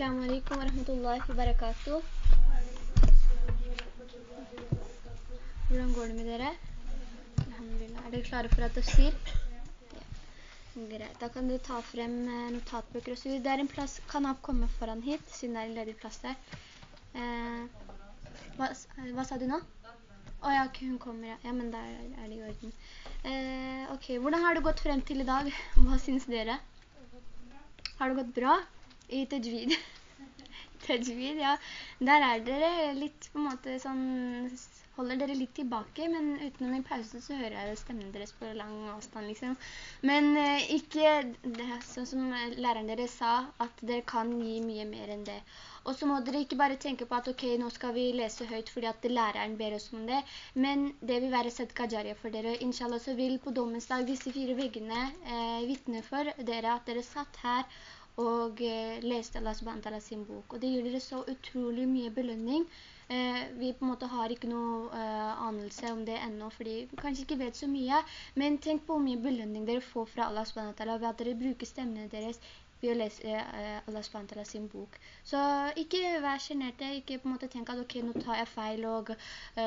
Alaikum wa rahmatullahi wa barakatuh. Hvordan går det med dere? Alhamdulillah. Er dere klare for at tafsir? Ja. Greit. Da kan dere ta frem eh, notatbøker og så Det er en plass, kan opp komme foran hit, siden det er en ledig plass der. Eh, hva, hva, sa du nå? Å oh, ja, hun kommer, ja. ja. men der er det i orden. Eh, ok, hvordan har det gått frem til i dag? Hva synes dere? Har det gått bra? I tajvid. tajvid, ja. Der er dere litt på en måte sånn holder dere litt tilbake, men utenom i pausen så hører jeg stemmen deres på lang avstand, liksom. Men eh, ikke, det sånn som læreren deres sa, at dere kan gi mye mer enn det. Og så må dere ikke bare tenke på at ok, nå skal vi lese høyt fordi at læreren ber oss om det, men det vil være Sedka Jarya for dere. Inshallah så vil på dommens dag disse fire veggene eh, vittne for dere at dere satt her og eh, leste Allah subhanahu sin bok. Og det gir dere så utrolig mye belønning Eh, vi på en måte har ikke noe eh, anelse om det enda, fordi vi kanskje ikke vet så mye. Men tenk på hvor mye belønning dere får fra Allah SWT ved at dere bruker stemmene deres ved å lese Allah SWT sin bok. Så ikke vær generte, ikke på en måte tenk at ok, nå tar jeg feil, og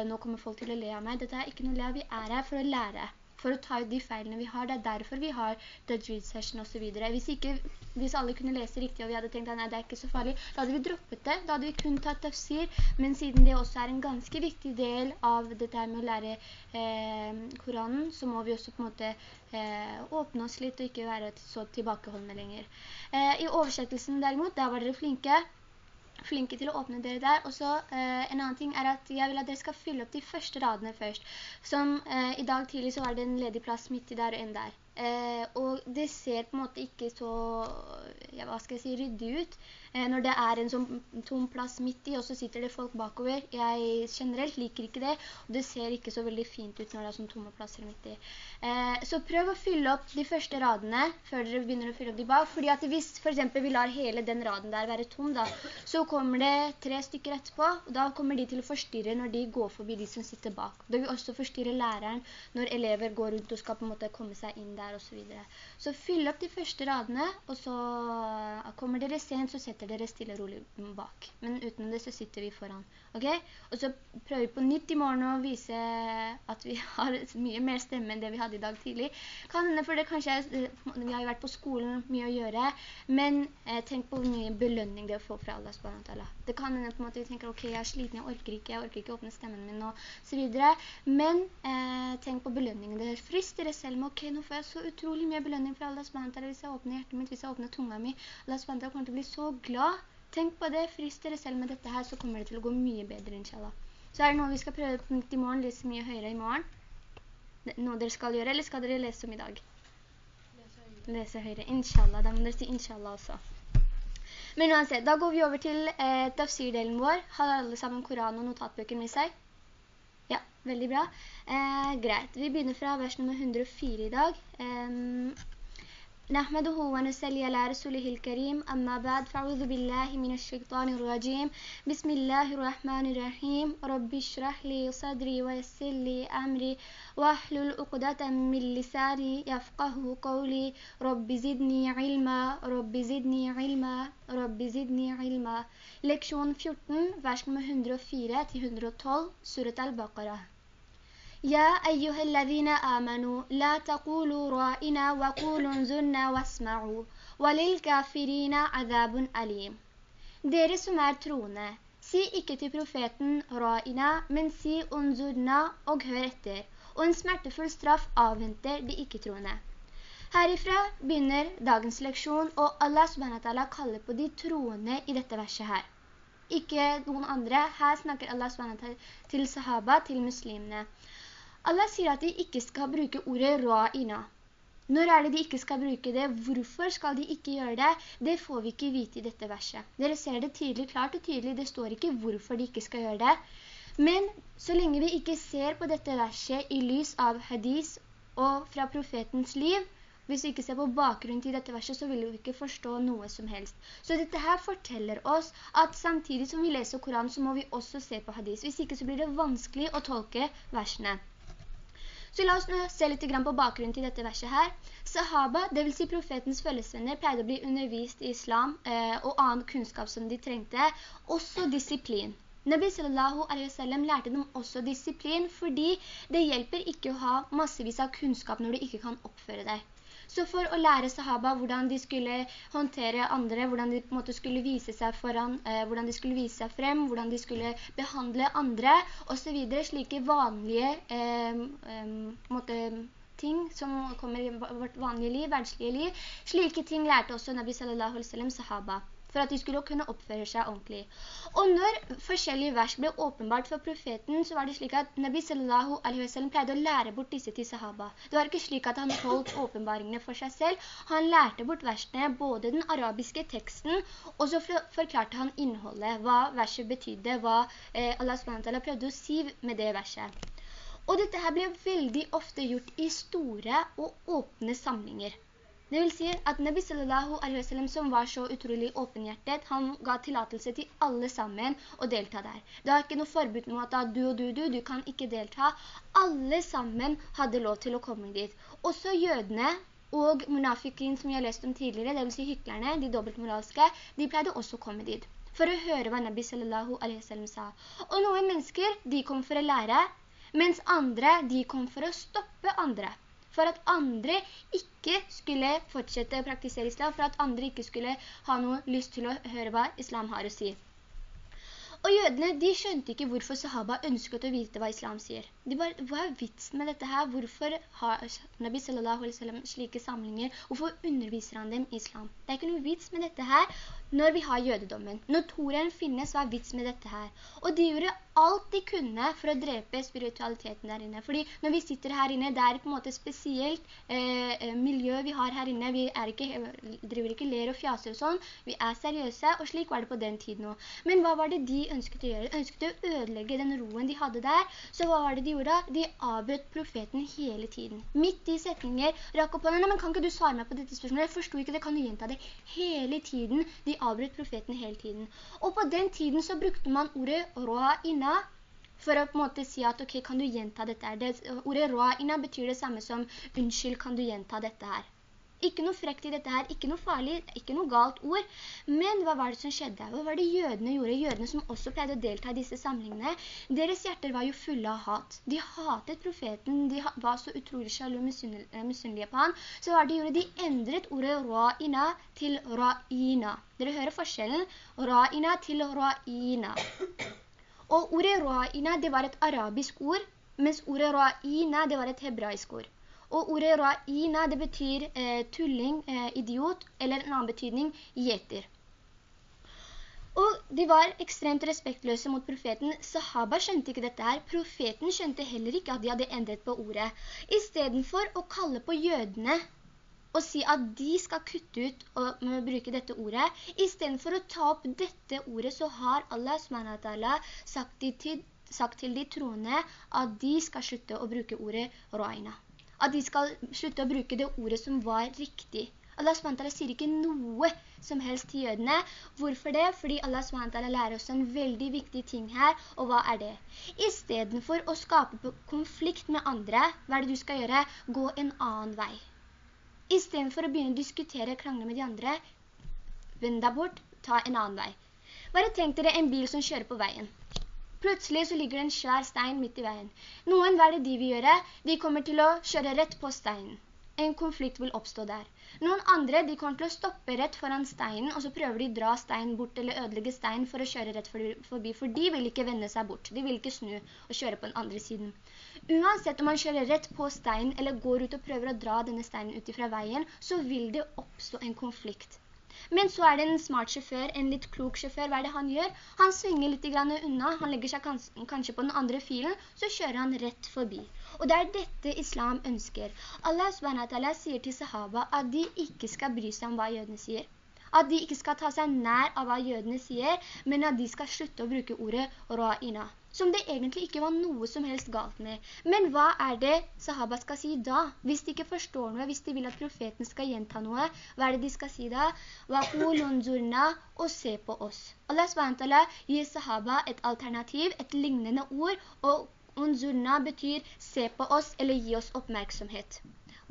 nå kommer folk til å le av meg. Dette er ikke noe le av, vi er her for å lære for å ta ut de feilene vi har. Det er derfor vi har tajweed session og så videre. Hvis, ikke, hvis alle kunne lese riktig og vi hadde tenkt at nei, det er ikke så farlig, da hadde vi droppet det. Da hadde vi kun tatt tafsir, men siden det også er en ganske viktig del av dette med å lære eh, Koranen, så må vi også på en måte eh, åpne oss litt og ikke være så tilbakeholdende lenger. Eh, I oversettelsen derimot, der var dere flinke flinke til å åpne dere der. Og så eh, en annen ting er at jeg vil at dere skal fylle opp de første radene først. Som eh, i dag tidlig så var det en ledig plass midt i der og en der. Eh, og det ser på en måte ikke så, ja, hva skal jeg si, ryddig ut eh, når det er en sånn tom plass midt i, og så sitter det folk bakover. Jeg generelt liker ikke det, og det ser ikke så veldig fint ut når det er sånn tomme plasser midt i. Eh, så prøv å fylle opp de første radene før dere begynner å fylle opp de bak, fordi at hvis for eksempel vi lar hele den raden der være tom da, så kommer det tre stykker etterpå, og da kommer de til å forstyrre når de går forbi de som sitter bak. Da vil også forstyrre læreren når elever går rundt og skal på en måte komme seg inn der og så videre. Så fyll opp de første radene, og så kommer dere sent, så setter dere stille og rolig bak. Men uten det så sitter vi foran. Ok? Og så prøver vi på nytt i morgen å vise at vi har mye mer stemme enn det vi hadde i dag tidlig. Kan hende, for det kanskje er, vi har jo vært på skolen mye å gjøre, men eh, tenk på hvor mye belønning det å få fra Allah SWT. Det kan hende på en måte vi tenker, ok, jeg er sliten, jeg orker ikke, jeg orker ikke åpne stemmen min og så videre. Men eh, tenk på belønningen. Det frister dere selv med, ok, nå får jeg så utrolig mye belønning fra Allah SWT hvis jeg åpner hjertet mitt, hvis jeg åpner tunga mi. Allah SWT kommer til å bli så glad Tenk på det, frist dere selv med dette her, så kommer det til å gå mye bedre, inshallah. Så er det noe vi skal prøve på nytt i morgen, lese mye høyere i morgen. Noe dere skal gjøre, eller skal dere lese om i dag? Lese høyere, Lese høyere, inshallah. Da må dere si inshallah også. Men uansett, da går vi over til eh, tafsir-delen vår. Har alle sammen Koran og notatbøker med seg? Veldig bra. Eh, greit, vi begynner fra vers nummer 104 i dag. نحمده ونسلي على رسوله الكريم أما بعد فأعوذ بالله من الشيطان الرجيم بسم الله الرحمن الرحيم رب اشرح لي صدري ويسر لي أمري واحلل عقدة من لساني يفقه قولي رب زدني علما رب زدني علما رب زدني علما Leksjon 14, vers nummer 104 til 112, Surat al-Baqarah. يا أيها الذين آمنوا لا تقولوا رائنا وقولوا انظرنا واسمعوا وللكافرين عذاب أليم Dere som er troende, si ikke til profeten ra'ina, men si unzurna og hør etter. Og en smertefull straff avventer de ikke-troende. Herifra begynner dagens leksjon, og Allah subhanahu kaller på de troende i dette verset her. Ikke noen andre. Her snakker Allah subhanahu til sahaba, til muslimene. Allah sier at de ikke skal bruke ordet ra'ina. Når er det de ikke skal bruke det? Hvorfor skal de ikke gjøre det? Det får vi ikke vite i dette verset. Dere ser det tydelig, klart og tydelig. Det står ikke hvorfor de ikke skal gjøre det. Men så lenge vi ikke ser på dette verset i lys av hadis og fra profetens liv, hvis vi ikke ser på bakgrunnen til dette verset, så vil vi ikke forstå noe som helst. Så dette her forteller oss at samtidig som vi leser Koran, så må vi også se på hadis. Hvis ikke så blir det vanskelig å tolke versene. Så la oss nå se litt på bakgrunnen til dette verset her. Sahaba, det vil si profetens følgesvenner, pleide å bli undervist i islam eh, og annen kunnskap som de trengte, også disiplin. Nabi sallallahu alaihi wasallam lærte dem også disiplin, fordi det hjelper ikke å ha massevis av kunnskap når du ikke kan oppføre deg. Så for å lære sahaba hvordan de skulle håndtere andre, hvordan de på en måte skulle vise seg foran, eh, hvordan de skulle vise seg frem, hvordan de skulle behandle andre, og så videre, slike vanlige eh, eh, ting som kommer i vårt vanlige liv, verdslige liv, slike ting lærte også Nabi sallallahu alaihi wasallam sahaba for at de skulle kunne oppføre seg ordentlig. Og når forskjellige vers ble åpenbart for profeten, så var det slik at Nabi sallallahu alaihi wa sallam pleide å lære bort disse til sahaba. Det var ikke slik at han holdt åpenbaringene for seg selv. Han lærte bort versene, både den arabiske teksten, og så forklarte han innholdet, hva verset betydde, hva eh, Allah SWT prøvde å si med det verset. Og dette her ble veldig ofte gjort i store og åpne samlinger. Det vil si at Nabi sallallahu alaihi wa sallam som var så utrolig åpenhjertet, han ga tillatelse til alle sammen å delta der. Det var ikke noe forbud mot at du og du, du, du kan ikke delta. Alle sammen hadde lov til å komme dit. Også jødene og munafikin som jeg har lest om tidligere, det vil si hyklerne, de dobbeltmoralske, de pleide også å komme dit for å høre hva Nabi sallallahu alaihi wa sallam sa. Og noen mennesker, de kom for å lære, mens andre, de kom for å stoppe andre for at andre ikke skulle fortsette å praktisere islam, for at andre ikke skulle ha noe lyst til å høre hva islam har å si. Og jødene, de skjønte ikke hvorfor sahaba ønsket å vite hva islam sier. De bare, hva er vitsen med dette her? Hvorfor har Nabi sallallahu alaihi wa sallam slike samlinger? Hvorfor underviser han dem islam? Det er ikke noe vits med dette her når vi har jødedommen. Når Toren finnes, hva er vits med dette her? Og de gjorde alt de kunne for å drepe spiritualiteten der inne. Fordi når vi sitter her inne, det er på en måte spesielt eh, eh miljø vi har her inne. Vi ikke, driver ikke ler og fjaser og sånn. Vi er seriøse, og slik var det på den tiden også. Men hva var det de ønsket å gjøre? De ønsket å ødelegge den roen de hadde der. Så hva var det de gjorde? De avbrøt profeten hele tiden. Midt i setninger, rakk opp hånden, men kan ikke du svare meg på dette spørsmålet? Jeg forstod ikke det, kan du gjenta det? Hele tiden, de avbrøt profeten hele tiden. Og på den tiden så brukte man ordet ro'ina for å på en måte si at ok, kan du gjenta dette her? Det, ordet ra'ina betyr det samme som unnskyld, kan du gjenta dette her? Ikke noe frekt i dette her, ikke noe farlig, ikke noe galt ord. Men hva var det som skjedde? Hva var det jødene gjorde? Jødene som også pleide å delta i disse samlingene. Deres hjerter var jo fulle av hat. De hatet profeten, de var så utrolig sjalu eh, misunnelige på han. Så hva de gjorde? De endret ordet ra'ina til ra'ina. Dere hører forskjellen? Ra'ina til ra'ina. Og ordet ra'ina, det var et arabisk ord, mens ordet ra'ina, det var et hebraisk ord. Og ordet ra'ina, det betyr eh, tulling, eh, idiot, eller en annen betydning, gjeter. Og de var ekstremt respektløse mot profeten. Sahaba skjønte ikke dette her. Profeten skjønte heller ikke at de hadde endret på ordet. I stedet for å kalle på jødene og si at de skal kutte ut og bruke dette ordet, i stedet for å ta opp dette ordet, så har Allah sagt til, sagt til de troende at de skal slutte å bruke ordet ra'ina at de skal slutte å bruke det ordet som var riktig. Allah SWT sier ikke noe som helst til jødene. Hvorfor det? Fordi Allah SWT lærer oss en veldig viktig ting her, og hva er det? I stedet for å skape konflikt med andre, hva er det du skal gjøre? Gå en annen vei. I stedet for å begynne å diskutere og krangle med de andre, vend deg bort, ta en annen vei. Bare tenk dere en bil som kjører på veien. Plutselig så ligger det en svær stein midt i veien. Noen, hva er det de vil gjøre? De kommer til å kjøre rett på steinen. En konflikt vil oppstå der. Noen andre, de kommer til å stoppe rett foran steinen, og så prøver de å dra steinen bort eller ødelegge steinen for å kjøre rett forbi, for de vil ikke vende seg bort. De vil ikke snu og kjøre på den andre siden. Uansett om man kjører rett på steinen, eller går ut og prøver å dra denne steinen ut fra veien, så vil det oppstå en konflikt. Men så er det en smart sjåfør, en litt klok sjåfør. Hva er det han gjør? Han svinger litt unna, han legger seg kanskje på den andre filen, så kjører han rett forbi. Og det er dette islam ønsker. Allah SWT sier til sahaba at de ikke skal bry seg om hva jødene sier. At de ikke skal ta seg nær av hva jødene sier, men at de skal slutte å bruke ordet ra'ina som det egentlig ikke var noe som helst galt med. Men hva er det sahaba skal si da? Hvis de ikke forstår noe, hvis de vil at profeten skal gjenta noe, hva er det de skal si da? Og se på oss. Allah SWT gir sahaba et alternativ, et lignende ord, og Unzurna betyr se på oss eller gi oss oppmerksomhet.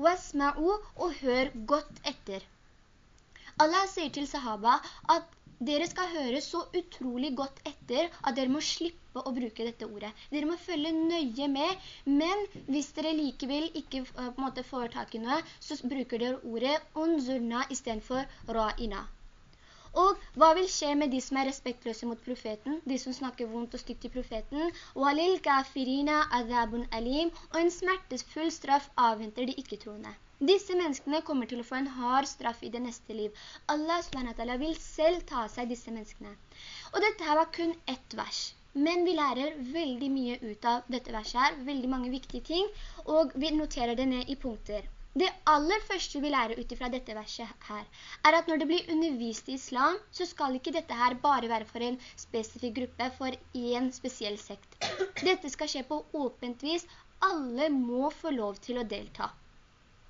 Wasma'u og hør godt etter. Allah sier til sahaba at dere skal høre så utrolig godt etter at dere må slippe å bruke dette ordet. Dere må følge nøye med, men hvis dere likevel ikke eh, på en måte får tak i noe, så bruker dere ordet unzurna i stedet for ra'ina. Og hva vil skje med de som er respektløse mot profeten? De som snakker vondt og stygt til profeten? «Walil kafirina adhabun alim» og en smertesfull straff avventer de ikke-troende. Disse menneskene kommer til å få en hard straff i det neste liv. Allah SWT vil selv ta seg disse menneskene. Og dette her var kun ett vers. Men vi lærer veldig mye ut av dette verset her, veldig mange viktige ting, og vi noterer det ned i punkter. Det aller første vi lærer ut fra dette verset her, er at når det blir undervist i islam, så skal ikke dette her bare være for en spesifikk gruppe, for en spesiell sekt. Dette skal skje på åpent vis. Alle må få lov til å delta.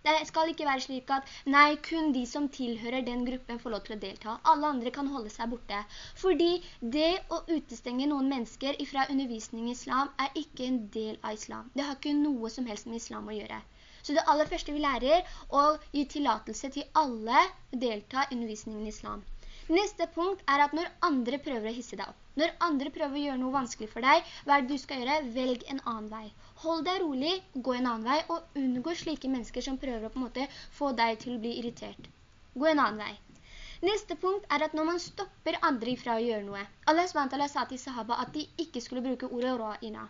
Det skal ikke være slik at, nei, kun de som tilhører den gruppen får lov til å delta. Alle andre kan holde seg borte. Fordi det å utestenge noen mennesker fra undervisning i islam er ikke en del av islam. Det har ikke noe som helst med islam å gjøre. Så det aller første vi lærer, å gi tillatelse til alle delta i undervisningen i islam. Neste punkt er at når andre prøver å hisse deg opp, når andre prøver å gjøre noe vanskelig for deg, hva du skal gjøre? Velg en annen vei. Hold deg rolig, gå en annen vei, og unngå slike mennesker som prøver å på en måte få deg til å bli irritert. Gå en annen vei. Neste punkt er at når man stopper andre fra å gjøre noe. Allah SWT sa til sahaba at de ikke skulle bruke ordet ra'ina.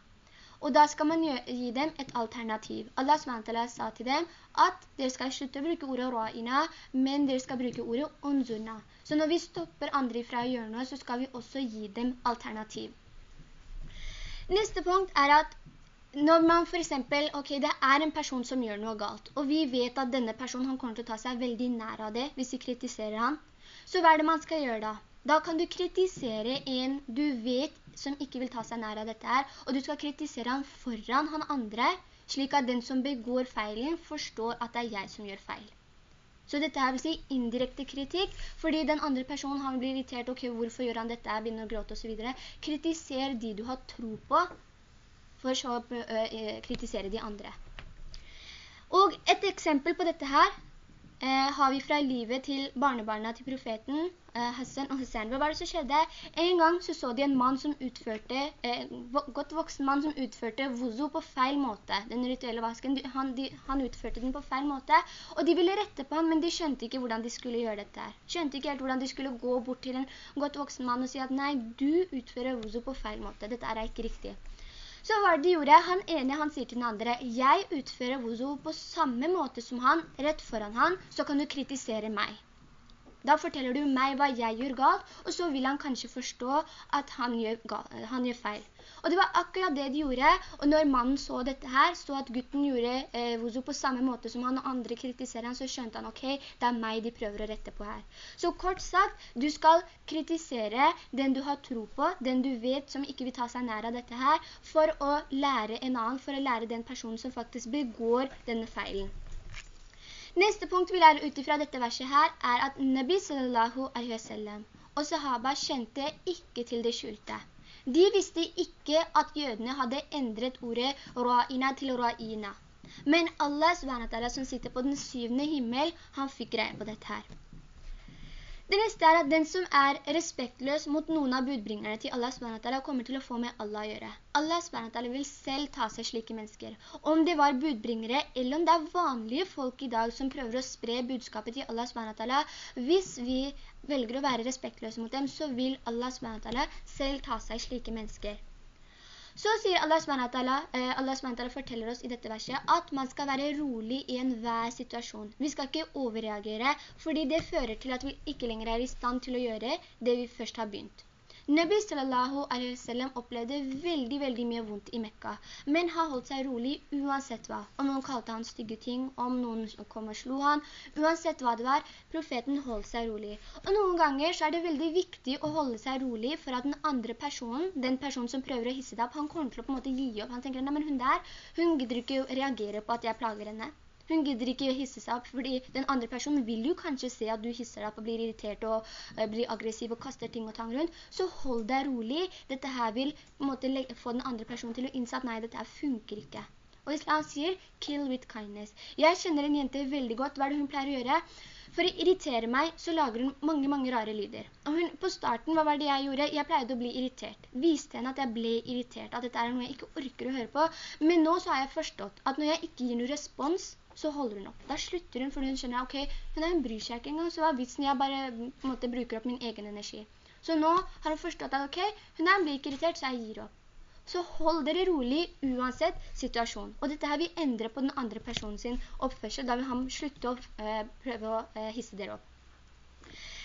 Og da skal man gi dem et alternativ. Allah SWT sa til dem at dere skal slutte å bruke ordet ra'ina, men dere skal bruke ordet unzurna. Så når vi stopper andre fra å gjøre noe, så skal vi også gi dem alternativ. Neste punkt er at når man for eksempel, ok, det er en person som gjør noe galt, og vi vet at denne personen han kommer til å ta seg veldig nær av det hvis vi kritiserer han, så hva er det man skal gjøre da? Da kan du kritisere en du vet som ikke vil ta seg nær av dette her, og du skal kritisere han foran han andre, slik at den som begår feilen forstår at det er jeg som gjør feil. Så dette her vil si indirekte kritikk, fordi den andre personen han blir irritert, ok, hvorfor gjør han dette, begynner å gråte og så videre. Kritiser de du har tro på, for så å kritisere de andre. Og et eksempel på dette her har vi fra livet til barnebarna til profeten, eh, Hassan og Hussein. Hva var det som skjedde? En gang så så de en mann som utførte, eh, godt voksen mann som utførte wuzu på feil måte. Den rituelle vasken, han, de, han, utførte den på feil måte, og de ville rette på ham, men de skjønte ikke hvordan de skulle gjøre dette her. Skjønte ikke helt hvordan de skulle gå bort til en godt voksen mann og si at nei, du utfører wuzu på feil måte. Dette er ikke riktig. Så hva de gjorde? Han ene, han sier til den andre, jeg utfører wuzu på samme måte som han, rett foran han, så kan du kritisere meg. Da forteller du meg hva jeg gjør galt, og så vil han kanskje forstå at han gjør, galt, han gjør feil. Og det var akkurat det de gjorde, og når mannen så dette her, så at gutten gjorde eh, wuzu på samme måte som han og andre kritiserer han, så skjønte han, ok, det er meg de prøver å rette på her. Så kort sagt, du skal kritisere den du har tro på, den du vet som ikke vil ta seg nær av dette her, for å lære en annen, for å lære den personen som faktisk begår denne feilen. Neste punkt vi lærer ut fra dette verset her, er at Nabi sallallahu alaihi wasallam og sahaba kjente ikke til det skjulte. De visste ikke at jødene hadde endret ordet ra'ina til ra'ina. Men Allah som sitter på den syvende himmel, han fikk greie på dette her. Det neste er at den som er respektløs mot noen av budbringerne til Allah SWT kommer til å få med Allah å gjøre. Allah SWT vil selv ta seg slike mennesker. Om det var budbringere, eller om det er vanlige folk i dag som prøver å spre budskapet til Allah SWT, hvis vi velger å være respektløse mot dem, så vil Allah SWT selv ta seg slike mennesker. Så sier Allah SWT, eh, Allah SWT forteller oss i dette verset at man skal være rolig i enhver situasjon. Vi skal ikke overreagere, fordi det fører til at vi ikke lenger er i stand til å gjøre det vi først har begynt. Nabi sallallahu alaihi wasallam opplevde veldig, veldig mye vondt i Mekka, men har holdt seg rolig uansett hva. Om noen kalte han stygge ting, om noen kom og slo han, uansett hva det var, profeten holdt seg rolig. Og noen ganger så er det veldig viktig å holde seg rolig for at den andre personen, den personen som prøver å hisse deg opp, han kommer til å på en måte gi opp. Han tenker, nei, men hun der, hun gidder ikke å reagere på at jeg plager henne. Hun gidder ikke å hisse seg opp, fordi den andre personen vil jo kanskje se at du hisser deg opp og blir irritert og uh, blir aggressiv og kaster ting og tang rundt. Så hold deg rolig. Dette her vil måte, få den andre personen til å innse at nei, dette her funker ikke. Og islam sier, kill with kindness. Jeg kjenner en jente veldig godt. Hva er det hun pleier å gjøre? For å irritere meg, så lager hun mange, mange rare lyder. Og hun, på starten, hva var det jeg gjorde? Jeg pleide å bli irritert. Viste henne at jeg ble irritert, at dette er noe jeg ikke orker å høre på. Men nå så har jeg forstått at når jeg ikke gir noen respons, så holder hun opp. Da slutter hun, fordi hun skjønner, ok, hun, bryr seg ikke engang, så hva vitsen jeg bare på en måte bruker opp min egen energi. Så nå har hun forstått at, ok, hun er, blir ikke irritert, så jeg gir opp. Så hold dere rolig uansett situasjon. Og dette her vil endre på den andre personen sin oppførsel, da vil han slutte å øh, prøve å øh, hisse dere opp.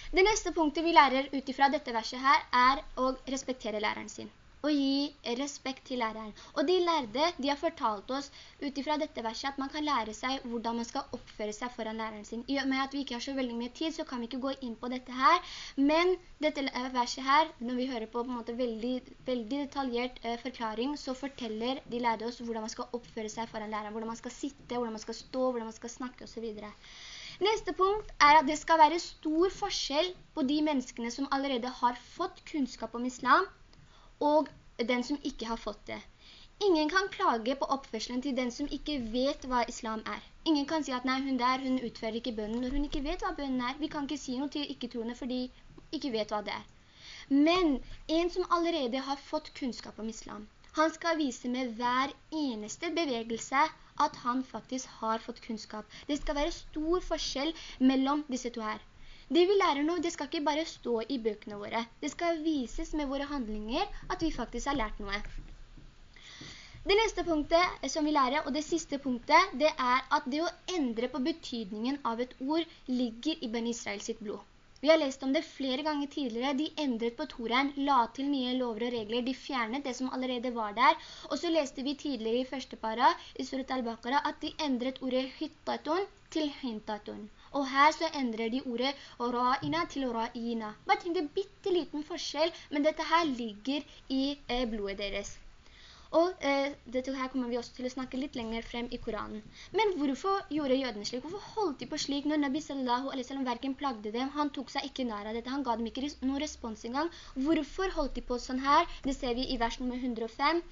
Det neste punktet vi lærer utifra dette verset her, er å respektere læreren sin og gi respekt til læreren. Og de lærde, de har fortalt oss utifra dette verset at man kan lære seg hvordan man skal oppføre seg foran læreren sin. I og med at vi ikke har så veldig mye tid, så kan vi ikke gå inn på dette her. Men dette verset her, når vi hører på, på en måte veldig, veldig detaljert eh, forklaring, så forteller de lærde oss hvordan man skal oppføre seg foran læreren. Hvordan man skal sitte, hvordan man skal stå, hvordan man skal snakke og så videre. Neste punkt er at det skal være stor forskjell på de menneskene som allerede har fått kunnskap om islam, og den som ikke har fått det. Ingen kan klage på oppførselen til den som ikke vet hva islam er. Ingen kan si at nei, hun der, hun utfører ikke bønnen når hun ikke vet hva bønnen er. Vi kan ikke si noe til ikke-troende fordi ikke vet hva det er. Men en som allerede har fått kunnskap om islam, han skal vise med hver eneste bevegelse at han faktisk har fått kunnskap. Det skal være stor forskjell mellom disse to her. Det vi lærer nå, det skal ikke bare stå i bøkene våre. Det skal vises med våre handlinger at vi faktisk har lært noe. Det neste punktet som vi lærer, og det siste punktet, det er at det å endre på betydningen av et ord ligger i Ben Israel sitt blod. Vi har lest om det flere ganger tidligere. De endret på Toren, la til nye lover og regler. De fjernet det som allerede var der. Og så leste vi tidligere i første para, i Surat al-Baqarah, at de endret ordet hyttaton til hintatun. Og her så endrer de ordet ra'ina til ra'ina. Bare tenk det bitte bitteliten forskjell, men dette her ligger i eh, blodet deres. Og eh, dette her kommer vi også til å snakke litt lenger frem i Koranen. Men hvorfor gjorde jødene slik? Hvorfor holdt de på slik når Nabi sallallahu alaihi sallam hverken plagde dem? Han tok seg ikke nær av dette, han ga dem ikke noen respons engang. Hvorfor holdt de på sånn her? Det ser vi i vers nummer 105.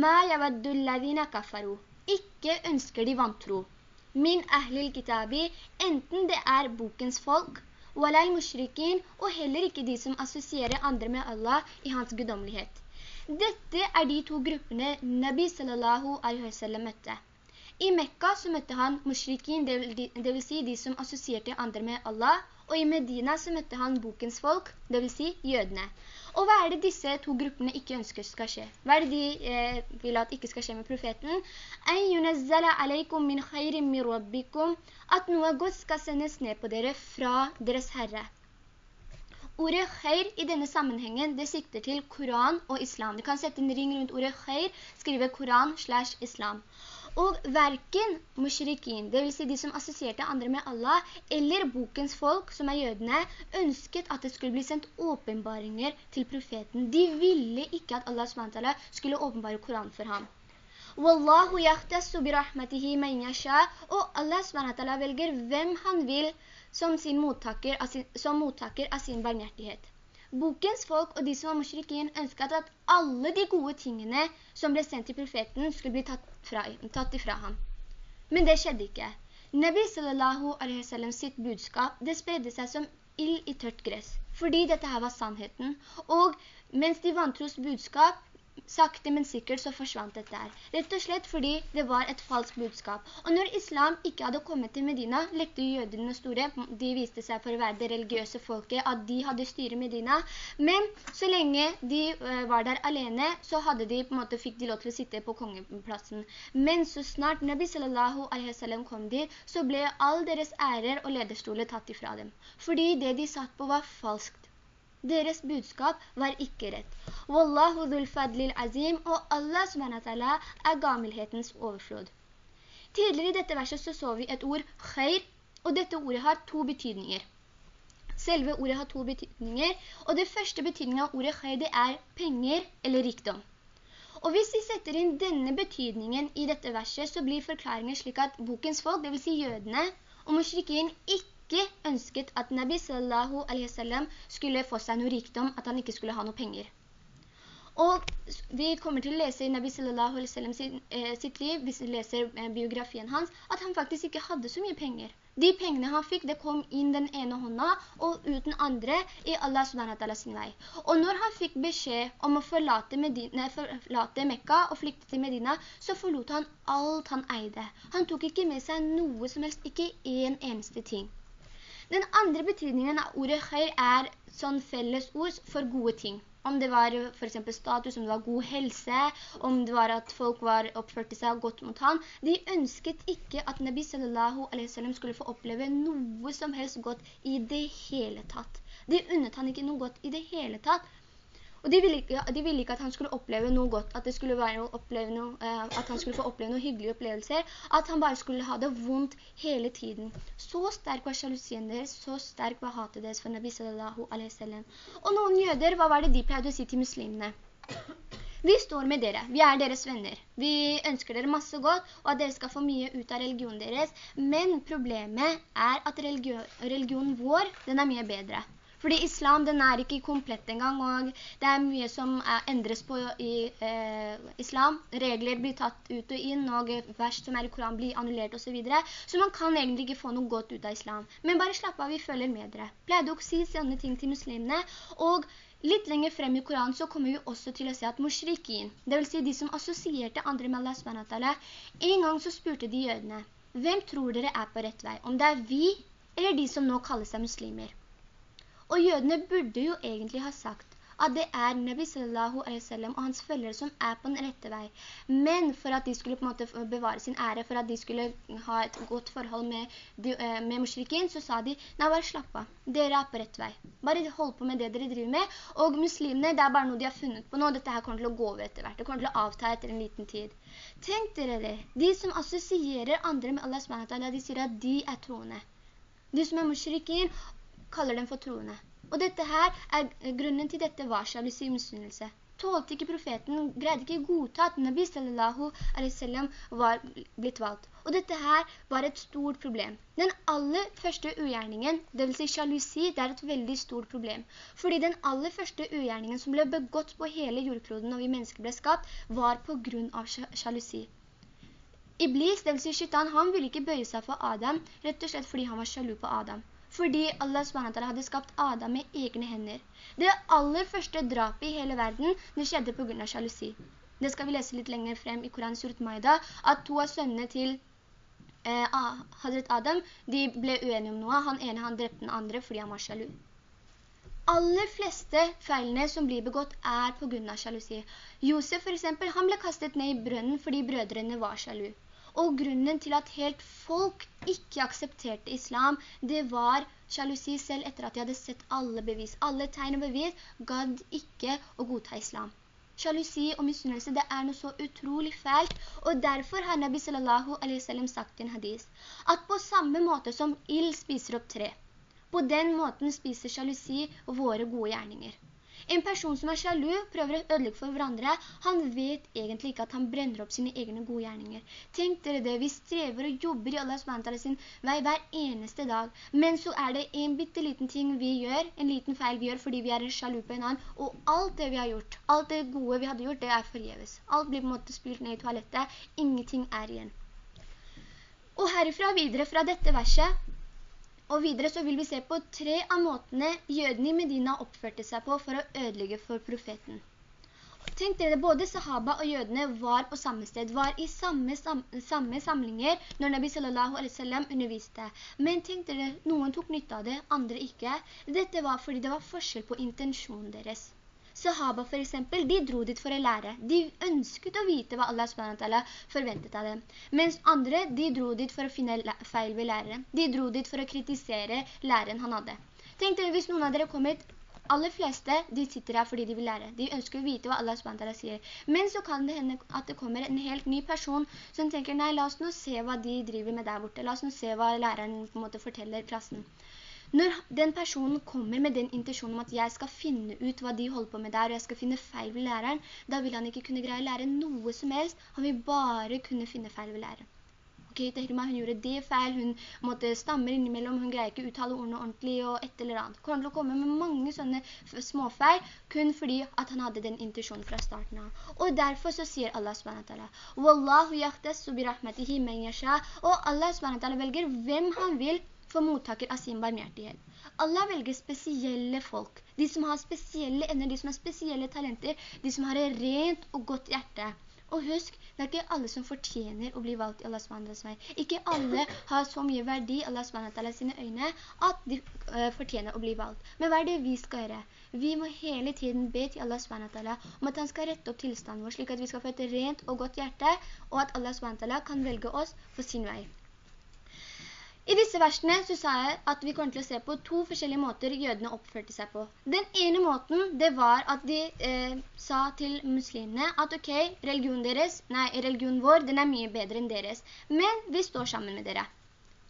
«Ma yavaddu alladhina kafaru». Ikke ønsker de vantro min ahlil kitabi, enten det er bokens folk, walal mushrikin, og heller ikke de som assosierer andre med Allah i hans gudomlighet. Dette er de to gruppene Nabi sallallahu alaihi wasallam møtte. I Mekka så møtte han mushrikin, det vil, det vil si de som assosierte andre med Allah, og i Medina så møtte han bokens folk, det vil si jødene. Og hva er det disse to gruppene ikke ønsker skal skje? Hva er det de eh, vil at ikke skal skje med profeten? At noe godt skal sendes ned på dere fra deres Herre. Ordet khair i denne sammenhengen, det sikter til Koran og Islam. Du kan sette en ring rundt ordet khair, skrive Koran slash Islam. Og hverken mushrikin, det vil si de som assosierte andre med Allah, eller bokens folk, som er jødene, ønsket at det skulle bli sendt åpenbaringer til profeten. De ville ikke at Allah SWT skulle åpenbare Koran for ham. Wallahu yahtassu birahmatihi man yasha, og Allah SWT velger hvem han vil som, mottaker som mottaker av sin barmhjertighet. Bokens folk og de som var mushrikin ønsket at alle de gode tingene som ble sendt til profeten skulle bli tatt, fra, tatt ifra ham. Men det skjedde ikke. Nabi sallallahu alaihi wasallam sitt budskap, det spredde seg som ild i tørt gress, fordi dette her var sannheten. Og mens de vantros budskap sakte, men sikkert så forsvant dette her. Rett og slett fordi det var et falskt budskap. Og når islam ikke hadde kommet til Medina, lekte jødene store. De viste seg for å være det religiøse folket, at de hadde styret Medina. Men så lenge de uh, var der alene, så hadde de på en måte, fikk de lov til å sitte på kongeplassen. Men så snart Nabi sallallahu alaihi wasallam kom dit, så ble all deres ærer og lederstole tatt ifra dem. Fordi det de satt på var falskt. Deres budskap var ikke rett. Wallahu dhul fadlil azim, og Allah SWT er gamelhetens overflod. Tidligere i dette verset så så vi et ord khair, og dette ordet har to betydninger. Selve ordet har to betydninger, og det første betydningen av ordet khair det er penger eller rikdom. Og hvis vi setter inn denne betydningen i dette verset, så blir forklaringen slik at bokens folk, det vil si jødene, og mushrikin ikke ønsket at Nabi sallallahu alaihi wasallam skulle få seg noe rikdom, at han ikke skulle ha noe penger. Og vi kommer til å lese i Nabi sallallahu alaihi wasallam sitt, eh, sitt liv, hvis vi leser eh, biografien hans, at han faktisk ikke hadde så mye penger. De pengene han fikk, det kom inn den ene hånda, og uten andre i Allah subhanahu sin vei. Og når han fikk beskjed om å forlate, Medina, forlate Mekka og flykte til Medina, så forlot han alt han eide. Han tok ikke med seg noe som helst, ikke en eneste ting. Den andre betydningen av ordet khair er sånn felles ord for gode ting. Om det var for eksempel status, om det var god helse, om det var at folk var oppførte seg godt mot han. De ønsket ikke at Nabi sallallahu alaihi wasallam skulle få oppleve noe som helst godt i det hele tatt. De unnet han ikke noe godt i det hele tatt. Og de ville, ikke, de ville, ikke, at han skulle oppleve noe godt, at, noe, noe, uh, at han skulle få oppleve noen hyggelige opplevelser, at han bare skulle ha det vondt hele tiden. Så sterk var sjalusien deres, så sterk var hatet deres for Nabi sallallahu alaihi sallam. Og noen jøder, hva var det de pleide å si til muslimene? Vi står med dere, vi er deres venner. Vi ønsker dere masse godt, og at dere skal få mye ut av religionen deres. Men problemet er at religion, religionen vår, den er mye bedre. Fordi islam, den er ikke komplett engang, og det er mye som endres på i eh, islam. Regler blir tatt ut og inn, og vers som er i Koran blir annullert og så videre. Så man kan egentlig ikke få noe godt ut av islam. Men bare slapp av, vi følger med dere. Pleide å si sånne ting til muslimene, og Litt lenger frem i Koran så kommer vi også til å se at mushrikin, det vil si de som assosierte andre med Allah SWT, en gang så spurte de jødene, hvem tror dere er på rett vei? Om det er vi, eller de som nå kaller seg muslimer? Og jødene burde jo egentlig ha sagt at det er Nabi sallallahu alaihi wasallam og hans følgere som er på den rette vei. Men for at de skulle på en måte bevare sin ære, for at de skulle ha et godt forhold med, eh, med mushrikin, så sa de, nei, bare slapp av. Dere er på rett vei. Bare hold på med det dere driver med. Og muslimene, det er bare noe de har funnet på nå. Dette her kommer til å gå over etter hvert. Det kommer til å avta etter en liten tid. Tenk dere det. De som assosierer andre med Allah SWT, de sier at de er troende. De som er mushrikin, kaller dem for troende. Og dette her, er, grunnen til dette var sjalusi misunnelse. Tålte ikke profeten, greide ikke godta at Nabi sallallahu alaihi sallam var blitt valgt. Og dette her var et stort problem. Den aller første ugjerningen, det vil si sjalusi, det er et veldig stort problem. Fordi den aller første ugjerningen som ble begått på hele jordkloden når vi mennesker ble skapt, var på grunn av sjalusi. Iblis, det vil si skytan, han ville ikke bøye seg for Adam, rett og slett fordi han var sjalu på Adam fordi Allah SWT hadde skapt Adam med egne hender. Det aller første drapet i hele verden, det skjedde på grunn av sjalusi. Det skal vi lese litt lenger frem i Koran Surat Maida, at to av sønnene til eh, Hadret Adam, de ble uenige om noe. Han ene han drepte den andre fordi han var sjalu. Aller fleste feilene som blir begått er på grunn av sjalusi. Josef for eksempel, han ble kastet ned i brønnen fordi brødrene var sjalu. Og grunnen til at helt folk ikke aksepterte islam, det var sjalusi selv etter at de hadde sett alle bevis. Alle tegn og bevis gadd ikke å godta islam. Sjalusi og misunnelse, det er noe så utrolig fælt, og derfor har Nabi sallallahu alaihi wasallam sagt i en hadis, at på samme måte som ild spiser opp tre, på den måten spiser sjalusi våre gode gjerninger. En person som er sjalu, prøver å ødelegge for hverandre, han vet egentlig ikke at han brenner opp sine egne gode gjerninger. Tenk dere det, vi strever og jobber i Allahs SWT sin vei hver eneste dag, men så er det en bitteliten ting vi gjør, en liten feil vi gjør fordi vi er sjalu på en annen, og alt det vi har gjort, alt det gode vi hadde gjort, det er forgjeves. Alt blir på en måte spylt ned i toalettet, ingenting er igjen. Og herifra videre fra dette verset, og videre så vil vi se på tre av måtene jødene i Medina oppførte seg på for å ødelegge for profeten. Tenk dere, både sahaba og jødene var på samme sted, var i samme, sam samme samlinger når Nabi sallallahu alaihi wasallam underviste. Men tenk dere, noen tok nytte av det, andre ikke. Dette var fordi det var forskjell på intensjonen deres. Sahaba for eksempel, de dro dit for å lære. De ønsket å vite hva Allah SWT forventet av dem. Mens andre, de dro dit for å finne feil ved læreren. De dro dit for å kritisere læreren han hadde. Tenk dere hvis noen av dere kom hit aller fleste, de sitter her fordi de vil lære. De ønsker å vite hva Allah SWT sier. Men så kan det hende at det kommer en helt ny person som tenker, nei, la oss nå se hva de driver med der borte. La oss nå se hva læreren på en måte forteller klassen. Når den personen kommer med den intensjonen om at jeg skal finne ut hva de holder på med der, og jeg skal finne feil ved læreren, da vil han ikke kunne greie å lære noe som helst. Han vil bare kunne finne feil ved læreren ok, Tehrima, hun gjorde det feil, hun måtte stammer innimellom, hun greier ikke uttale ordene ordentlig og et eller annet. Kommer til å komme med mange sånne småfeil, kun fordi at han hadde den intensjonen fra starten av. Og derfor så sier Allah SWT, «Wallahu yakhtassu birahmatihi men yasha», og Allah SWT velger hvem han vil for mottaker av sin barmhjertighet. Allah velger spesielle folk, de som har spesielle ender, de som har spesielle talenter, de som har et rent og godt hjerte. Og husk, det er ikke alle som fortjener å bli valgt i Allah SWT. Ikke alle har så mye verdi i Allah SWT sine øyne at de uh, fortjener å bli valgt. Men hva er det vi skal gjøre? Vi må hele tiden be til Allah SWT om at han skal rette opp tilstanden vår, slik at vi skal få et rent og godt hjerte, og at Allah SWT kan velge oss på sin vei. I disse versene så sa jeg at vi kommer til å se på to forskjellige måter jødene oppførte seg på. Den ene måten, det var at de eh, sa til muslimene at ok, religionen deres, nei, religionen vår, den er mye bedre enn deres. Men vi står sammen med dere.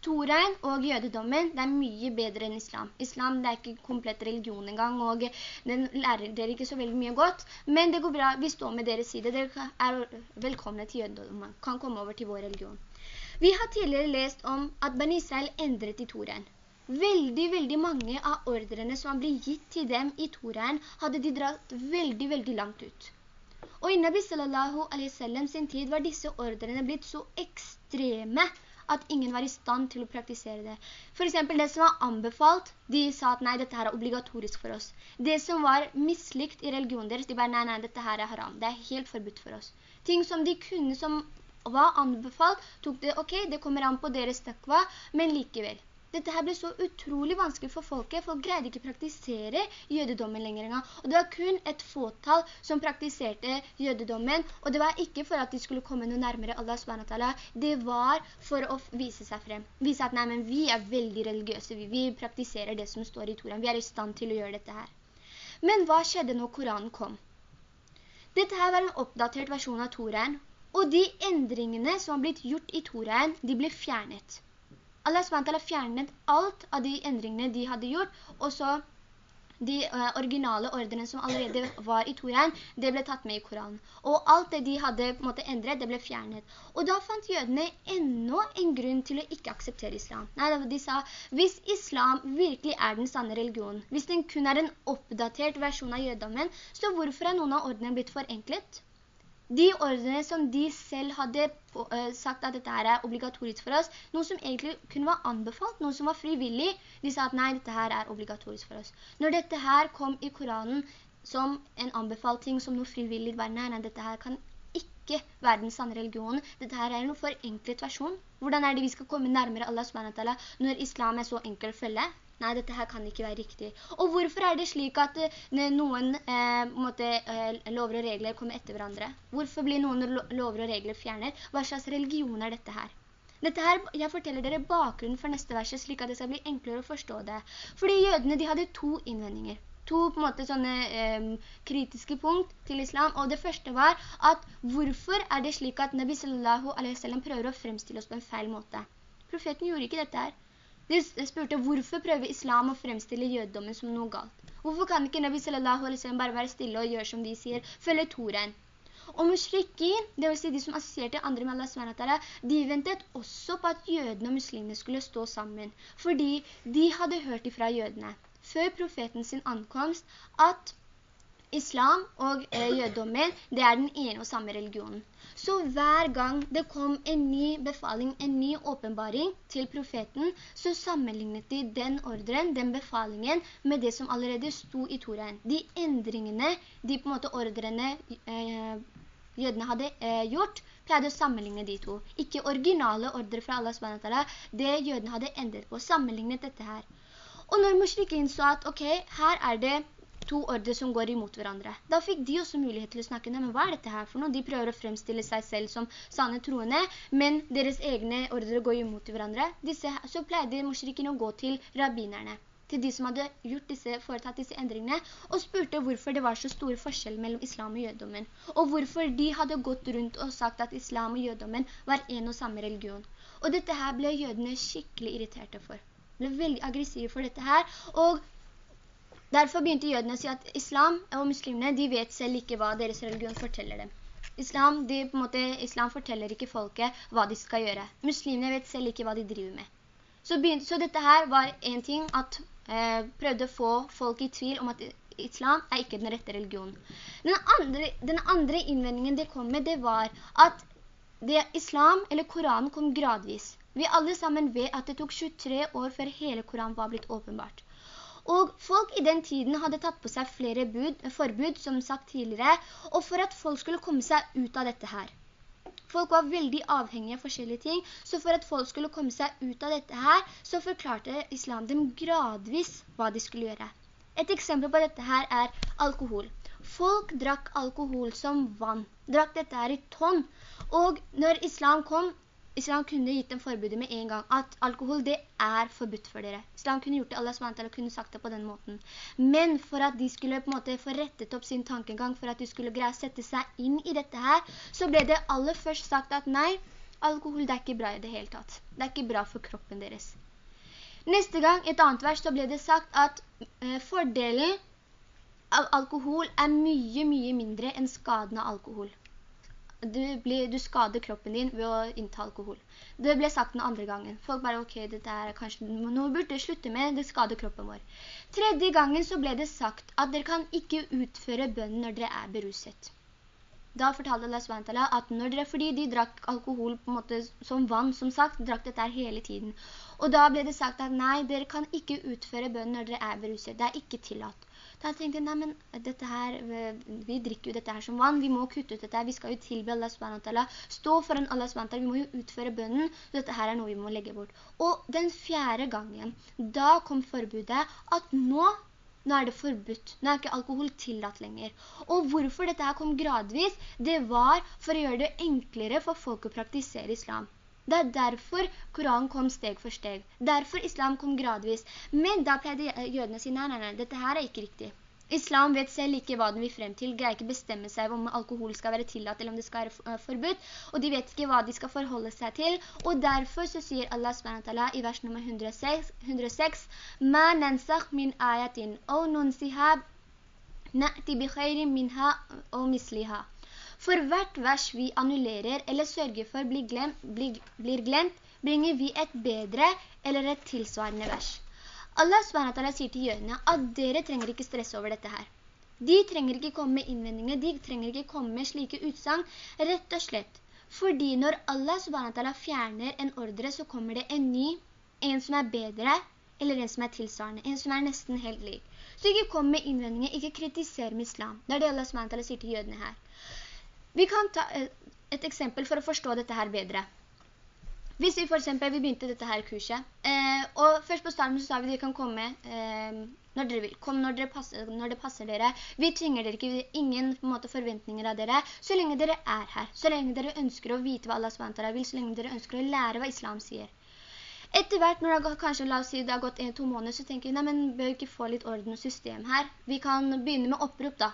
Torein og jødedommen, det er mye bedre enn islam. Islam, det er ikke komplett religion engang, og den lærer dere ikke så veldig mye godt. Men det går bra, vi står med deres side. Dere er velkomne til jødedommen. Kan komme over til vår religion. Vi har tidligere lest om at Ben Israel endret i Toren. Veldig, veldig mange av ordrene som ble gitt til dem i Toren, hadde de dratt veldig, veldig langt ut. Og i Nabi sallallahu alaihi sallam sin tid var disse ordrene blitt så ekstreme at ingen var i stand til å praktisere det. For eksempel det som var anbefalt, de sa at nei, dette her er obligatorisk for oss. Det som var mislikt i religionen deres, de bare nei, nei, dette her er haram. Det er helt forbudt for oss. Ting som de kunne som var anbefalt, tok det, ok, det kommer an på deres takva, men likevel. Dette her ble så utrolig vanskelig for folket. Folk greide ikke å praktisere jødedommen lenger engang. Og det var kun et fåtal som praktiserte jødedommen. Og det var ikke for at de skulle komme noe nærmere Allah SWT. Det var for å vise seg frem. Vise at nei, men vi er veldig religiøse. Vi, vi praktiserer det som står i Toran. Vi er i stand til å gjøre dette her. Men hva skjedde når Koranen kom? Dette her var en oppdatert versjon av Toran, og de endringene som har blitt gjort i Toraen, de ble fjernet. Allah SWT fjernet alt av de endringene de hadde gjort, og så de uh, originale ordene som allerede var i Toraen, det ble tatt med i Koranen. Og alt det de hadde på en måte endret, det ble fjernet. Og da fant jødene enda en grunn til å ikke akseptere islam. Nei, de sa, hvis islam virkelig er den sanne religionen, hvis den kun er en oppdatert versjon av jødommen, så hvorfor er noen av ordene blitt forenklet? De ordene som de selv hadde uh, sagt at dette her er obligatorisk for oss, noe som egentlig kunne være anbefalt, noe som var frivillig, de sa at nei, dette her er obligatorisk for oss. Når dette her kom i Koranen som en anbefalt ting, som noe frivillig, bare nei, nei, dette her kan ikke være den sanne religionen. Dette her er en forenklet versjon. Hvordan er det vi skal komme nærmere Allah subhanahu når islam er så enkel å følge? Nei, dette her kan ikke være riktig. Og hvorfor er det slik at uh, noen eh, måte, uh, lover og regler kommer etter hverandre? Hvorfor blir noen lover og regler fjernet? Hva slags religion er dette her? Dette her, jeg forteller dere bakgrunnen for neste verset, slik at det skal bli enklere å forstå det. Fordi jødene, de hadde to innvendinger. To på en måte sånne eh, kritiske punkt til islam. Og det første var at hvorfor er det slik at Nabi sallallahu alaihi wasallam prøver å fremstille oss på en feil måte? Profeten gjorde ikke dette her. De spurte hvorfor prøver islam å fremstille jødedommen som noe galt. Hvorfor kan ikke Nabi sallallahu alaihi wasallam bare være stille og gjøre som de sier, følge Toren? Og mushrikin, det vil si de som assosierte andre med Allah SWT, de ventet også på at jødene og muslimene skulle stå sammen, fordi de hadde hørt ifra jødene, før profeten sin ankomst, at islam og eh, jødedommen, det er den ene og samme religionen. Så hver gang det kom en ny befaling, en ny åpenbaring til profeten, så sammenlignet de den ordren, den befalingen, med det som allerede sto i Toraen. De endringene, de på en måte ordrene eh, jødene hadde eh, gjort, pleide å sammenligne de to. Ikke originale ordre fra Allah SWT, det jødene hadde endret på, sammenlignet dette her. Og når mushrikin så at, ok, her er det to ordre som går imot hverandre. Da fikk de også mulighet til å snakke, men hva er dette her for noe? De prøver å fremstille seg selv som sanne troende, men deres egne ordre går imot hverandre. Disse, så pleide mushrikken å gå til rabbinerne. til de som hadde gjort disse, foretatt disse endringene, og spurte hvorfor det var så stor forskjell mellom islam og jødommen, og hvorfor de hadde gått rundt og sagt at islam og jødommen var en og samme religion. Og dette her ble jødene skikkelig irriterte for. De ble veldig aggressive for dette her, og derfor begynte jødene å si at islam og muslimene, de vet selv ikke hva deres religion forteller dem. Islam, de, måte, islam forteller ikke folket hva de skal gjøre. Muslimene vet selv ikke hva de driver med. Så, begynte, så dette her var en ting at eh, prøvde å få folk i tvil om at islam er ikke den rette religionen. Den andre, den andre innvendingen det kom med, det var at det, islam eller Koranen kom gradvis. Vi alle sammen vet at det tok 23 år før hele Koranen var blitt åpenbart. Og folk i den tiden hadde tatt på seg flere bud, forbud, som sagt tidligere, og for at folk skulle komme seg ut av dette her. Folk var veldig avhengige av forskjellige ting, så for at folk skulle komme seg ut av dette her, så forklarte islam dem gradvis hva de skulle gjøre. Et eksempel på dette her er alkohol. Folk drakk alkohol som vann, drakk dette her i tonn, og når islam kom, Islam kunne gitt dem forbudet med en gang, at alkohol det er forbudt for dere. Islam kunne gjort det, Allah SWT kunne sagt det på den måten. Men for at de skulle på en måte få rettet opp sin tankegang, for at de skulle greie å sette seg inn i dette her, så ble det aller først sagt at nei, alkohol det er ikke bra i det hele tatt. Det er ikke bra for kroppen deres. Neste gang, et annet vers, så ble det sagt at eh, fordelen av alkohol er mye, mye mindre enn skaden av alkohol du, blir, du, skader kroppen din ved å innta alkohol. Det ble sagt den andre gangen. Folk bare, ok, dette er kanskje noe burde slutte med, det skader kroppen vår. Tredje gangen så ble det sagt at dere kan ikke utføre bønnen når dere er beruset. Da fortalte Allah SWT at når dere, fordi de drakk alkohol på en måte som vann, som sagt, drakk dette hele tiden. Og da ble det sagt at nei, dere kan ikke utføre bønnen når dere er beruset. Det er ikke tillatt. Da tenkte jeg, nei, men dette her, vi drikker jo dette her som vann, vi må kutte ut dette her, vi skal jo tilbe Allah SWT, stå foran Allah SWT, vi må jo utføre bønnen, så dette her er noe vi må legge bort. Og den fjerde gangen, da kom forbudet at nå nå er det forbudt. Nå er ikke alkohol tillatt lenger. Og hvorfor dette her kom gradvis, det var for å gjøre det enklere for folk å praktisere islam. Det er derfor Koranen kom steg for steg. Derfor islam kom gradvis. Men da pleide jødene å si, nei, nei, nei, dette her er ikke riktig. Islam vet selv ikke hva den vil frem til, greier ikke bestemme seg om alkohol skal være tillatt eller om det skal være eh, forbudt, og de vet ikke hva de skal forholde seg til, og derfor så sier Allah SWT i vers nummer 106, 106 «Ma nansakh min ayatin, og nunsihab na'ti bi khairin minha og misliha». For hvert vers vi annullerer eller sørger for blir glemt, blir, glemt, bringer vi et bedre eller et tilsvarende vers. Allah SWT sier til jødene at dere trenger ikke stresse over dette her. De trenger ikke komme med innvendinger, de trenger ikke komme med slike utsang, rett og slett. Fordi når Allah SWT fjerner en ordre, så kommer det en ny, en som er bedre, eller en som er tilsvarende, en som er nesten helt lik. Så ikke kom med innvendinger, ikke kritiser med islam. Det er det Allah SWT sier til jødene her. Vi kan ta eh, et eksempel for å forstå dette her bedre. Hvis vi for eksempel vi begynte dette her kurset, eh, og først på starten så sa vi at dere kan komme eh, når dere vil. Kom når, dere passer, når, det passer dere. Vi tvinger dere ikke, ingen måte, forventninger av dere, så lenge dere er her. Så lenge dere ønsker å vite hva Allah SWT vil, så lenge dere ønsker å lære hva islam sier. Etter hvert, når det har kanskje la oss si det har gått en-to måneder, så tenker vi, nei, men bør vi ikke få litt orden og system her? Vi kan begynne med opprop da.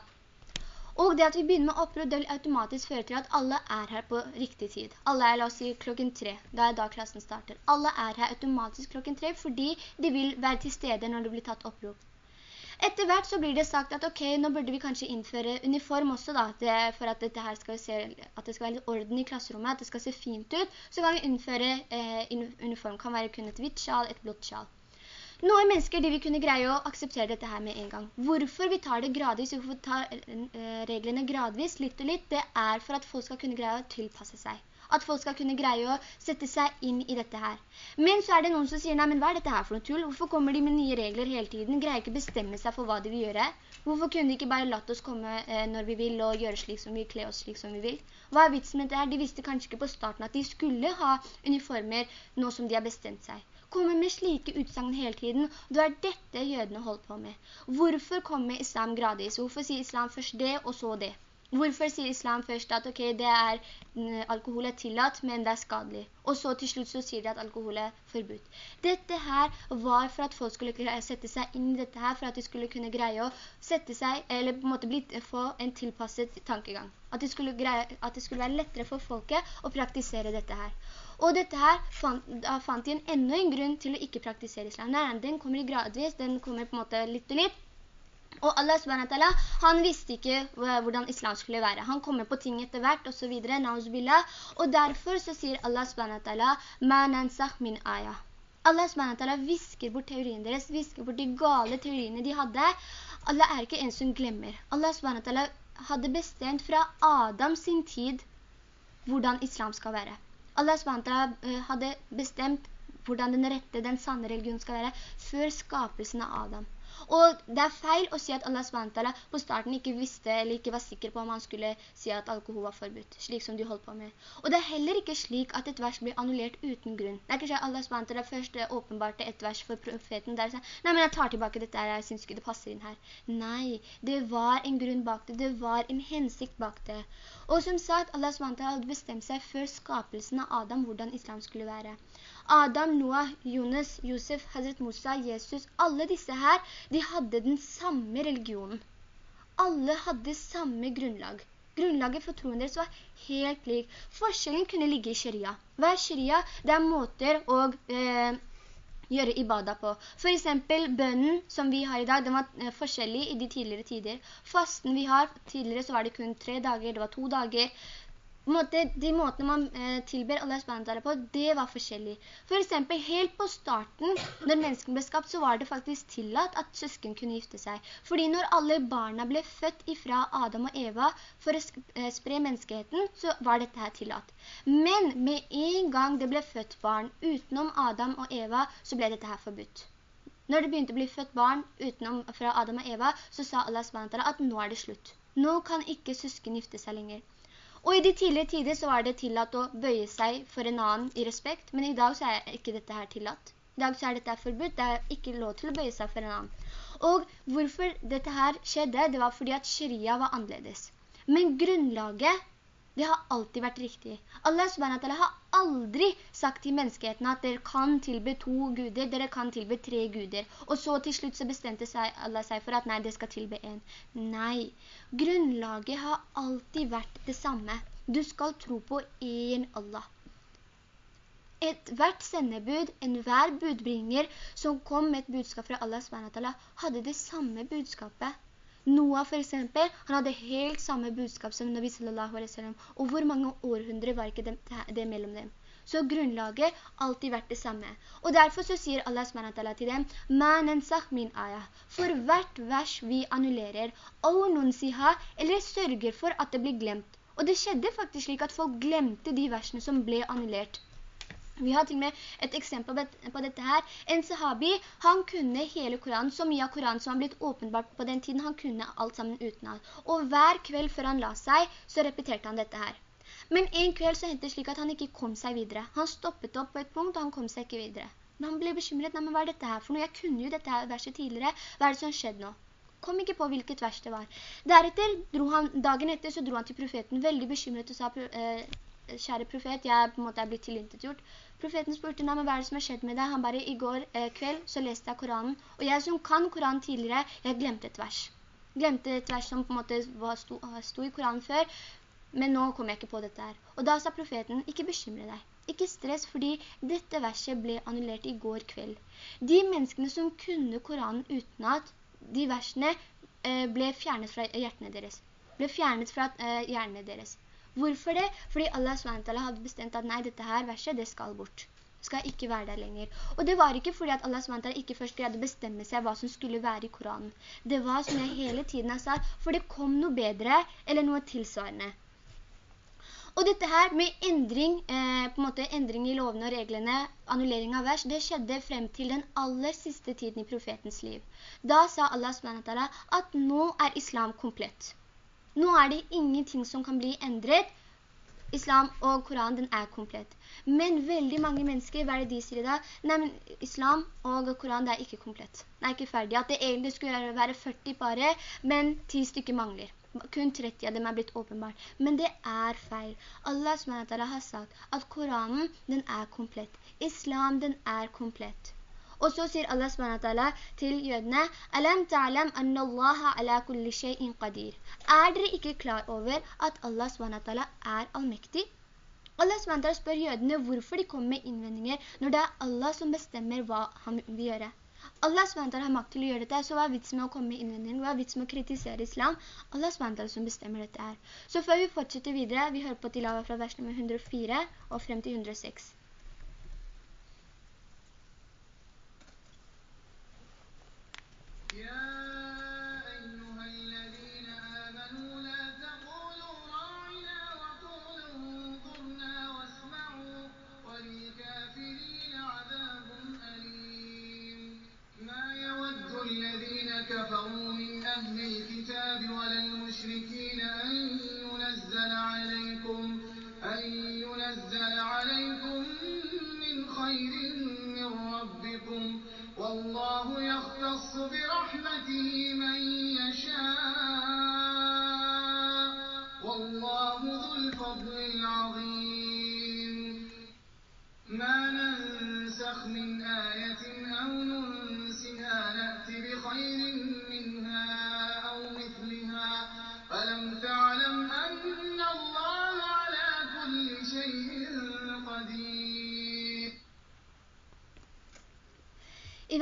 Og det at vi begynner med opprør, det vil automatisk føre til at alle er her på riktig tid. Alle er, la oss si, klokken tre. Da er da klassen starter. Alle er her automatisk klokken tre, fordi de vil være til stede når det blir tatt opprop. Etter hvert så blir det sagt at ok, nå burde vi kanskje innføre uniform også da, det, for at, se, at det skal være litt orden i klasserommet, at det skal se fint ut, så kan vi innføre eh, uniform. kan være kun et hvitt sjal, et blått sjal. Noen mennesker de vil kunne greie å akseptere dette her med en gang. Hvorfor vi tar det gradvis, hvorfor vi tar eh, reglene gradvis, litt og litt, det er for at folk skal kunne greie å tilpasse seg. At folk skal kunne greie å sette seg inn i dette her. Men så er det noen som sier, nei, men hva er dette her for noe tull? Hvorfor kommer de med nye regler hele tiden? Greier ikke bestemme seg for hva de vil gjøre? Hvorfor kunne de ikke bare latt oss komme eh, når vi vil og gjøre slik som vi, vil, kle oss slik som vi vil? Hva er vitsen med det her? De visste kanskje ikke på starten at de skulle ha uniformer nå som de har bestemt seg kommer med slike utsagn hele tiden, det er dette jødene holdt på med. Hvorfor kommer islam gradvis? Hvorfor sier islam først det, og så det? Hvorfor sier islam først at okay, er, mm, alkohol er tillatt, men det er skadelig? Og så til slutt så sier de at alkohol er forbudt. Dette her var for at folk skulle sette seg inn i dette her, for at de skulle kunne greie å sette seg, eller på en måte bli, få en tilpasset tankegang. At det, at det skulle være lettere for folket å praktisere dette her. Og dette her fant, fant de en enda en grunn til å ikke praktisere islam. Nei, den kommer gradvis, den kommer på en måte litt og litt, og Allah SWT, han visste ikke hvordan islam skulle være. Han kommer på ting etter hvert, og så videre, og derfor så sier Allah SWT, «Ma nansakh min ayah». Allah SWT visker bort teorien deres, visker bort de gale teoriene de hadde. Allah er ikke en som glemmer. Allah SWT hadde bestemt fra Adam sin tid hvordan islam skal være. Allah SWT eh, hadde bestemt hvordan den rette, den sanne religion skal være, før skapelsen av Adam. Og det er feil å si at Allah SWT på starten ikke visste eller ikke var sikker på om han skulle si at alkohol var forbudt, slik som de holdt på med. Og det er heller ikke slik at et vers blir annullert uten grunn. Det er ikke at Allah SWT først åpenbarte et vers for profeten der og sa, nei, men jeg tar tilbake dette her, jeg synes ikke det passer inn her. Nei, det var en grunn bak det, det var en hensikt bak det. Og som sagt, Allah SWT hadde bestemt seg før skapelsen av Adam hvordan islam skulle være. Adam, Noah, Jonas, Josef, Hazret Musa, Jesus, alle disse her, de hadde den samme religionen. Alle hadde samme grunnlag. Grunnlaget for troen deres var helt lik. Forskjellen kunne ligge i sharia. Hva er sharia? Det er måter å eh, gjøre ibada på. For eksempel bønnen som vi har i dag, den var eh, forskjellig i de tidligere tider. Fasten vi har, tidligere så var det kun tre dager, det var to dager måte, de måtene man eh, tilber Allah SWT på, det var forskjellig. For eksempel, helt på starten, når mennesken ble skapt, så var det faktisk tillatt at søsken kunne gifte seg. Fordi når alle barna ble født ifra Adam og Eva for å eh, spre menneskeheten, så var dette her tillatt. Men med en gang det ble født barn utenom Adam og Eva, så ble dette her forbudt. Når det begynte å bli født barn utenom fra Adam og Eva, så sa Allah SWT at nå er det slutt. Nå kan ikke søsken gifte seg lenger. Og i de tidlige tider så var det tillatt å bøye seg for en annen i respekt, men i dag så er ikke dette her tillatt. I dag så er dette forbudt, det er ikke lov til å bøye seg for en annen. Og hvorfor dette her skjedde, det var fordi at sharia var annerledes. Men grunnlaget det har alltid vært riktig. Allah SWT har aldri sagt til menneskeheten at dere kan tilbe to guder, dere kan tilbe tre guder. Og så til slutt så bestemte Allah seg for at nei, det skal tilbe en. Nei, grunnlaget har alltid vært det samme. Du skal tro på en Allah. Et hvert sendebud, en hver budbringer som kom med et budskap fra Allah SWT, hadde det samme budskapet. Noah for eksempel, han hadde helt samme budskap som Nabi sallallahu alaihi wasallam. Og hvor mange århundre var ikke det, det mellom dem? Så grunnlaget alltid vært det samme. Og derfor så sier Allah SWT til dem. For hvert vers vi annullerer, eller sørger for at det blir glemt. Og det skjedde faktisk slik at folk glemte de versene som ble annullert. Vi har til og med et eksempel på dette her. En sahabi, han kunne hele Koranen, så mye av Koranen som har blitt åpenbart på den tiden, han kunne alt sammen utenat. Og hver kveld før han la seg, så repeterte han dette her. Men en kveld så hendte det slik at han ikke kom seg videre. Han stoppet opp på et punkt, og han kom seg ikke videre. Men han ble bekymret, nei, men hva er dette her for noe? Jeg kunne jo dette her verset tidligere. Hva er det som skjedde nå? Kom ikke på hvilket vers det var. Deretter dro han, dagen etter så dro han til profeten, veldig bekymret og sa, kjære profet, jeg på en måte er blitt tilintetgjort. Profeten spurte, nei, men hva er det som har skjedd med deg? Han bare, i går eh, kveld så leste jeg Koranen, og jeg som kan Koranen tidligere, jeg glemte et vers. Glemte et vers som på en måte var, sto, sto, i Koranen før, men nå kom jeg ikke på dette her. Og da sa profeten, ikke bekymre deg. Ikke stress, fordi dette verset ble annullert i går kveld. De menneskene som kunne Koranen utenat, de versene eh, ble fjernet fra hjertene deres. Ble fjernet fra eh, hjernene deres. Hvorfor det? Fordi Allah SWT hadde bestemt at nei, dette her verset, det skal bort. Det skal ikke være der lenger. Og det var ikke fordi at Allah SWT ikke først greide å bestemme seg hva som skulle være i Koranen. Det var, som jeg hele tiden har sagt, for det kom noe bedre eller noe tilsvarende. Og dette her med endring, eh, på måte endring i lovene og reglene, annullering av vers, det skjedde frem til den aller siste tiden i profetens liv. Da sa Allah SWT at nå er islam komplett. Nå er det ingenting som kan bli endret. Islam og Koran, den er komplett. Men veldig mange mennesker, hva er det de sier i dag? Nei, men Islam og Koran, det er ikke komplett. Det er ikke ferdig. At det egentlig skulle være 40 bare, men 10 stykker mangler. kun 30 av dem er blitt åpenbart. Men det er feil. Allah har sagt at Koranen, den er komplett. Islam, den er komplett. Og så sier Allah SWT til jødene, «Alam ta'alam anna Allah ala kulli shay'in qadir». Er dere ikke klar over at Allah SWT er allmektig? Allah SWT spør jødene hvorfor de kommer med innvendinger når det er Allah som bestemmer hva han vil gjøre. Allah SWT har makt til å gjøre dette, så hva er vits med å komme med innvendinger? Hva er vits med å kritisere islam? Allah SWT som bestemmer dette her. Så før vi fortsetter videre, vi hører på tilava fra vers nummer 104 og frem til 106. I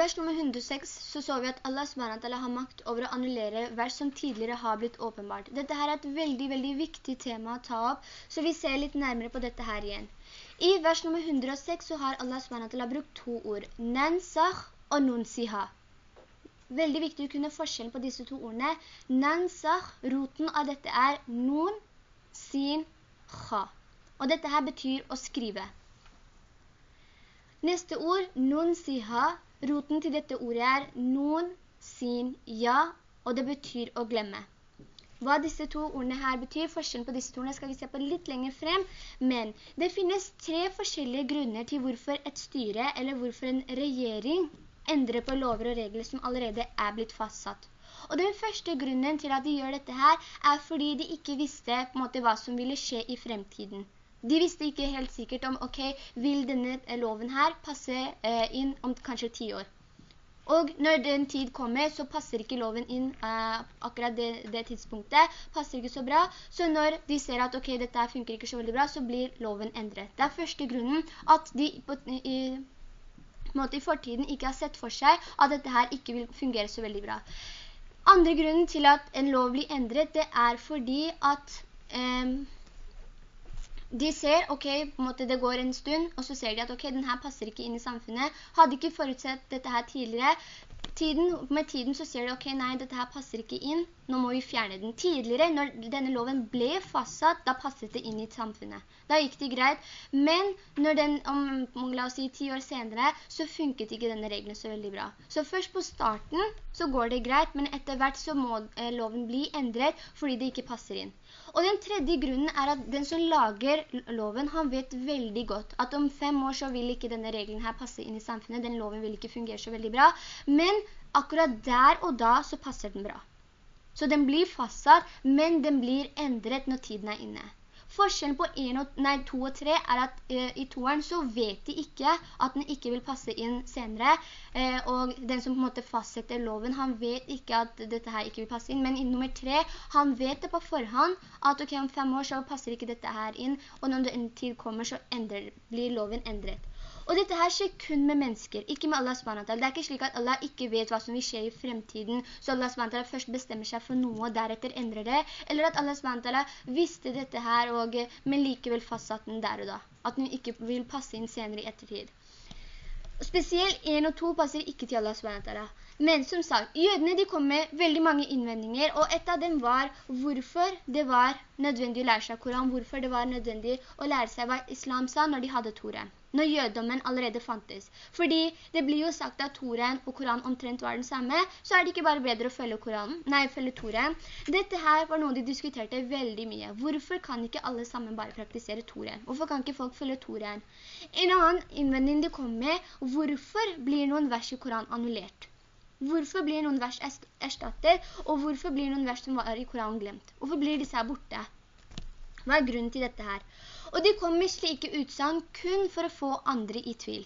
vers nummer 106 så så vi at Allah SWT har makt over å annullere vers som tidligere har blitt åpenbart. Dette her er et veldig, veldig viktig tema å ta opp, så vi ser litt nærmere på dette her igjen. I vers nummer 106 så har Allah SWT brukt to ord, nansakh og nunsiha. Veldig viktig å kunne forskjellen på disse to ordene. Nansakh, roten av dette er nun, sin, kha. Og dette her betyr å skrive. Neste ord, nunsiha, Roten til dette ordet er noen, sin, ja, og det betyr å glemme. Hva disse to ordene her betyr, forskjellen på disse to ordene skal vi se på litt lenger frem, men det finnes tre forskjellige grunner til hvorfor et styre eller hvorfor en regjering endrer på lover og regler som allerede er blitt fastsatt. Og den første grunnen til at de gjør dette her er fordi de ikke visste måte hva som ville skje i fremtiden. De visste ikke helt sikkert om, ok, vil denne loven her passe eh, inn om kanskje ti år? Og når den tid kommer, så passer ikke loven inn eh, akkurat det, det, tidspunktet, passer ikke så bra. Så når de ser at ok, dette funker ikke så veldig bra, så blir loven endret. Det er første grunnen at de på, i, måte, i fortiden ikke har sett for seg at dette her ikke vil fungere så veldig bra. Andre grunnen til at en lov blir endret, det er fordi at... Eh, de ser, ok, på en måte det går en stund, og så ser de at ok, den her passer ikke inn i samfunnet. Hadde ikke forutsett dette her tidligere. Tiden, med tiden så ser de, ok, nei, dette her passer ikke inn, nå må vi fjerne den. Tidligere, når denne loven ble fastsatt, da passet det inn i samfunnet. Da gikk det greit, men når den, om la oss si ti år senere, så funket ikke denne reglene så veldig bra. Så først på starten så går det greit, men etter hvert så må eh, loven bli endret fordi det ikke passer inn. Og den tredje grunnen er at den som lager loven, han vet veldig godt at om fem år så vil ikke denne regelen her passe inn i samfunnet, den loven vil ikke fungere så veldig bra, men akkurat der og da så passer den bra. Så den blir fastsatt, men den blir endret når tiden er inne. Forskjellen på 1 og, nei, 2 og 3 er at eh, i toeren så vet de ikke at den ikke vil passe inn senere, eh, og den som på en måte fastsetter loven, han vet ikke at dette her ikke vil passe inn, men i nummer 3, han vet det på forhånd, at ok, om 5 år så passer ikke dette her inn, og når en tid kommer så endrer, blir loven endret. Og dette her skjer kun med mennesker, ikke med Allah SWT. Det er ikke slik at Allah ikke vet hva som vil skje i fremtiden, så Allah SWT først bestemmer seg for noe, og deretter endrer det. Eller at Allah SWT visste dette her, og, men likevel fastsatt den der og da. At den ikke vil passe inn senere i ettertid. Spesielt 1 og 2 passer ikke til Allah SWT. Men som sagt, jødene de kom med veldig mange innvendinger, og et av dem var hvorfor det var nødvendig å lære seg Koran, hvorfor det var nødvendig å lære seg hva islam sa når de hadde Toren når jødommen allerede fantes. Fordi det blir jo sagt at Toren og Koran omtrent var den samme, så er det ikke bare bedre å følge Koranen, nei, følge Toren. Dette her var noe de diskuterte veldig mye. Hvorfor kan ikke alle sammen bare praktisere Toren? Hvorfor kan ikke folk følge Toren? En annen innvending de kom med, hvorfor blir noen vers i Koran annullert? Hvorfor blir noen vers erstattet, og hvorfor blir noen vers som var i Koranen glemt? Hvorfor blir disse her borte? Hva er grunnen til dette her? Og de kom med slike utsagn kun for å få andre i tvil.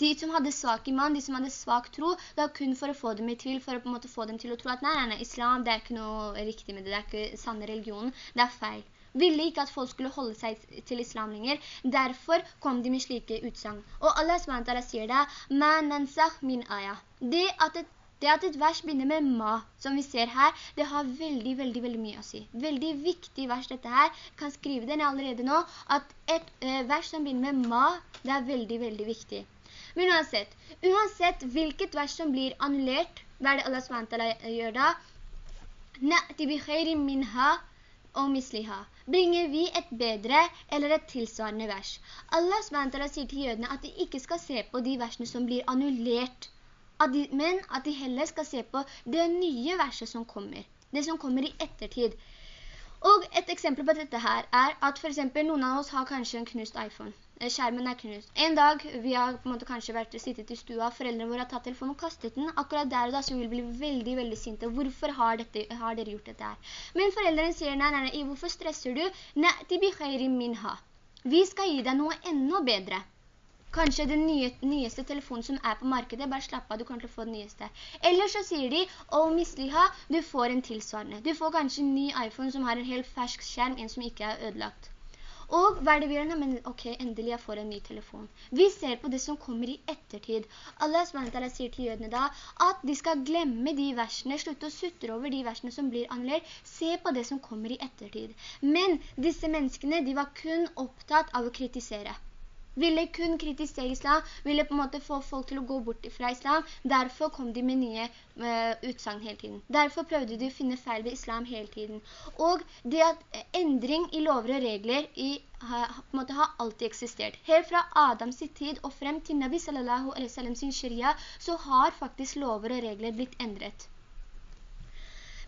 De som hadde svak iman, de som hadde svak tro, det var kun for å få dem i tvil, for å på en måte få dem til å tro at nei, nei, nei, islam, det er ikke noe riktig med det, det er ikke sanne religionen, det er feil. Ville ikke at folk skulle holde seg til islam lenger, derfor kom de med slike utsang. Og Allah SWT sier det, «Ma nansah min ayah». Det at et det at et vers begynner med ma, som vi ser her, det har veldig, veldig, veldig mye å si. Veldig viktig vers dette her. kan skrive den allerede nå, at et eh, vers som begynner med ma, det er veldig, veldig viktig. Men uansett, uansett hvilket vers som blir annullert, hva er det Allah SWT gjør da? Na'ti bi khairin minha og misliha. Bringer vi et bedre eller et tilsvarende vers? Allah SWT sier til jødene at de ikke skal se på de versene som blir annullert, men at de heller skal se på det nye verset som kommer. Det som kommer i ettertid. Og et eksempel på dette her er at for eksempel noen av oss har kanskje en knust iPhone. Eh, skjermen er knust. En dag, vi har på en måte kanskje vært sittet i stua, foreldrene våre har tatt telefonen og kastet den. Akkurat der og da så vil vi bli veldig, veldig sinte. Hvorfor har, dette, har, dere gjort dette her? Men foreldrene sier, nei, nei, nei, hvorfor stresser du? Nei, tibi khairin minha. Vi skal gi deg noe enda bedre. Kanskje den nye, nyeste telefonen som er på markedet, bare slapp av, du kommer til å få den nyeste. Eller så sier de, å misliha, du får en tilsvarende. Du får kanskje en ny iPhone som har en helt fersk skjerm, en som ikke er ødelagt. Og hva er det vi gjør nå? Men ok, endelig jeg får en ny telefon. Vi ser på det som kommer i ettertid. Allah SWT sier til jødene da at de skal glemme de versene, slutte å sutte over de versene som blir annerledes. Se på det som kommer i ettertid. Men disse menneskene, de var kun opptatt av å kritisere ville kun kritisere islam, ville på en måte få folk til å gå bort fra islam. Derfor kom de med nye uh, utsagn hele tiden. Derfor prøvde de å finne feil ved islam hele tiden. Og det at endring i lover og regler i, ha, på en måte har alltid eksistert. Helt fra Adams tid og frem til Nabi sallallahu alaihi sallam sin sharia, så har faktisk lover og regler blitt endret.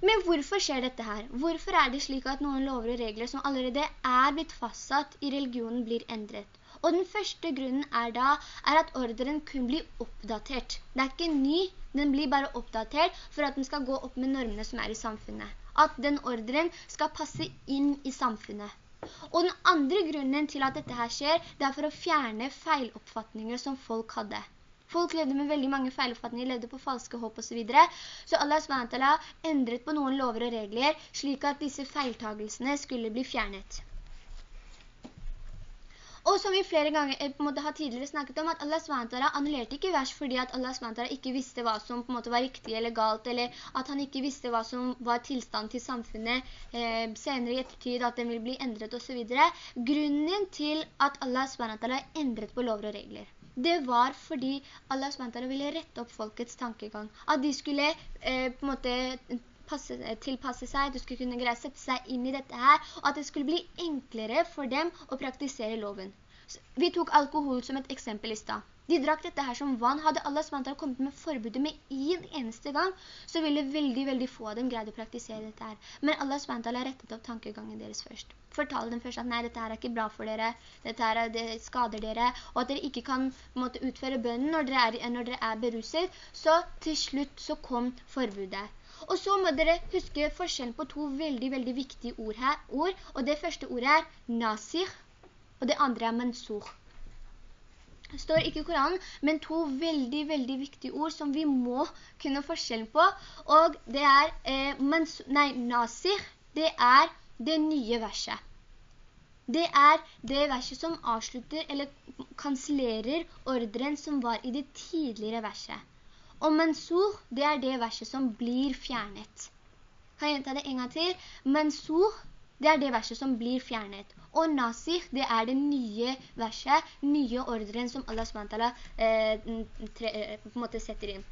Men hvorfor skjer dette her? Hvorfor er det slik at noen lover og regler som allerede er blitt fastsatt i religionen blir endret? Og den første grunnen er da er at ordren kun blir oppdatert. Det er ikke ny, den blir bare oppdatert for at den skal gå opp med normene som er i samfunnet. At den ordren skal passe inn i samfunnet. Og den andre grunnen til at dette her skjer, det er for å fjerne feiloppfatninger som folk hadde. Folk levde med veldig mange feiloppfatninger, levde på falske håp og så videre. Så Allah SWT endret på noen lover og regler, slik at disse feiltagelsene skulle bli fjernet. Og som vi flere ganger eh, på en måte har tidligere snakket om, at Allah SWT annullerte ikke vers fordi at Allah SWT ikke visste hva som på en måte var riktig eller galt, eller at han ikke visste hva som var tilstand til samfunnet eh, senere i ettertid, at den vil bli endret og så videre. Grunnen til at Allah SWT endret på lover og regler, det var fordi Allah SWT ville rette opp folkets tankegang. At de skulle eh, på en måte passe, tilpasse seg, du skulle kunne greie å sette seg inn i dette her, og at det skulle bli enklere for dem å praktisere loven. Vi tok alkohol som et eksempel i sted. De drakk dette her som vann. Hadde Allah SWT kommet med forbudet med en eneste gang, så ville veldig, veldig få av dem greide å praktisere dette her. Men Allah har rettet opp tankegangen deres først. Fortalte dem først at nei, dette her er ikke bra for dere, dette her det skader dere, og at dere ikke kan måtte, utføre bønnen når dere, er, når dere er beruset. Så til slutt så kom forbudet. Og så må dere huske forskjellen på to veldig, veldig viktige ord her. Ord, og det første ordet er nasir, og det andre er mansur. Står ikke i Koranen, men to veldig, veldig viktige ord som vi må kunne forskjellen på. Og det er eh, mansur, nei, nasir, det er det nye verset. Det er det verset som avslutter eller kanslerer ordren som var i det tidligere verset. Og mansur, det er det verset som blir fjernet. Kan jeg gjenta det en gang til? Mansur, det er det verset som blir fjernet. Og nasir, det er det nye verset, nye ordren som Allah SWT eh, tre, eh, på en måte setter inn.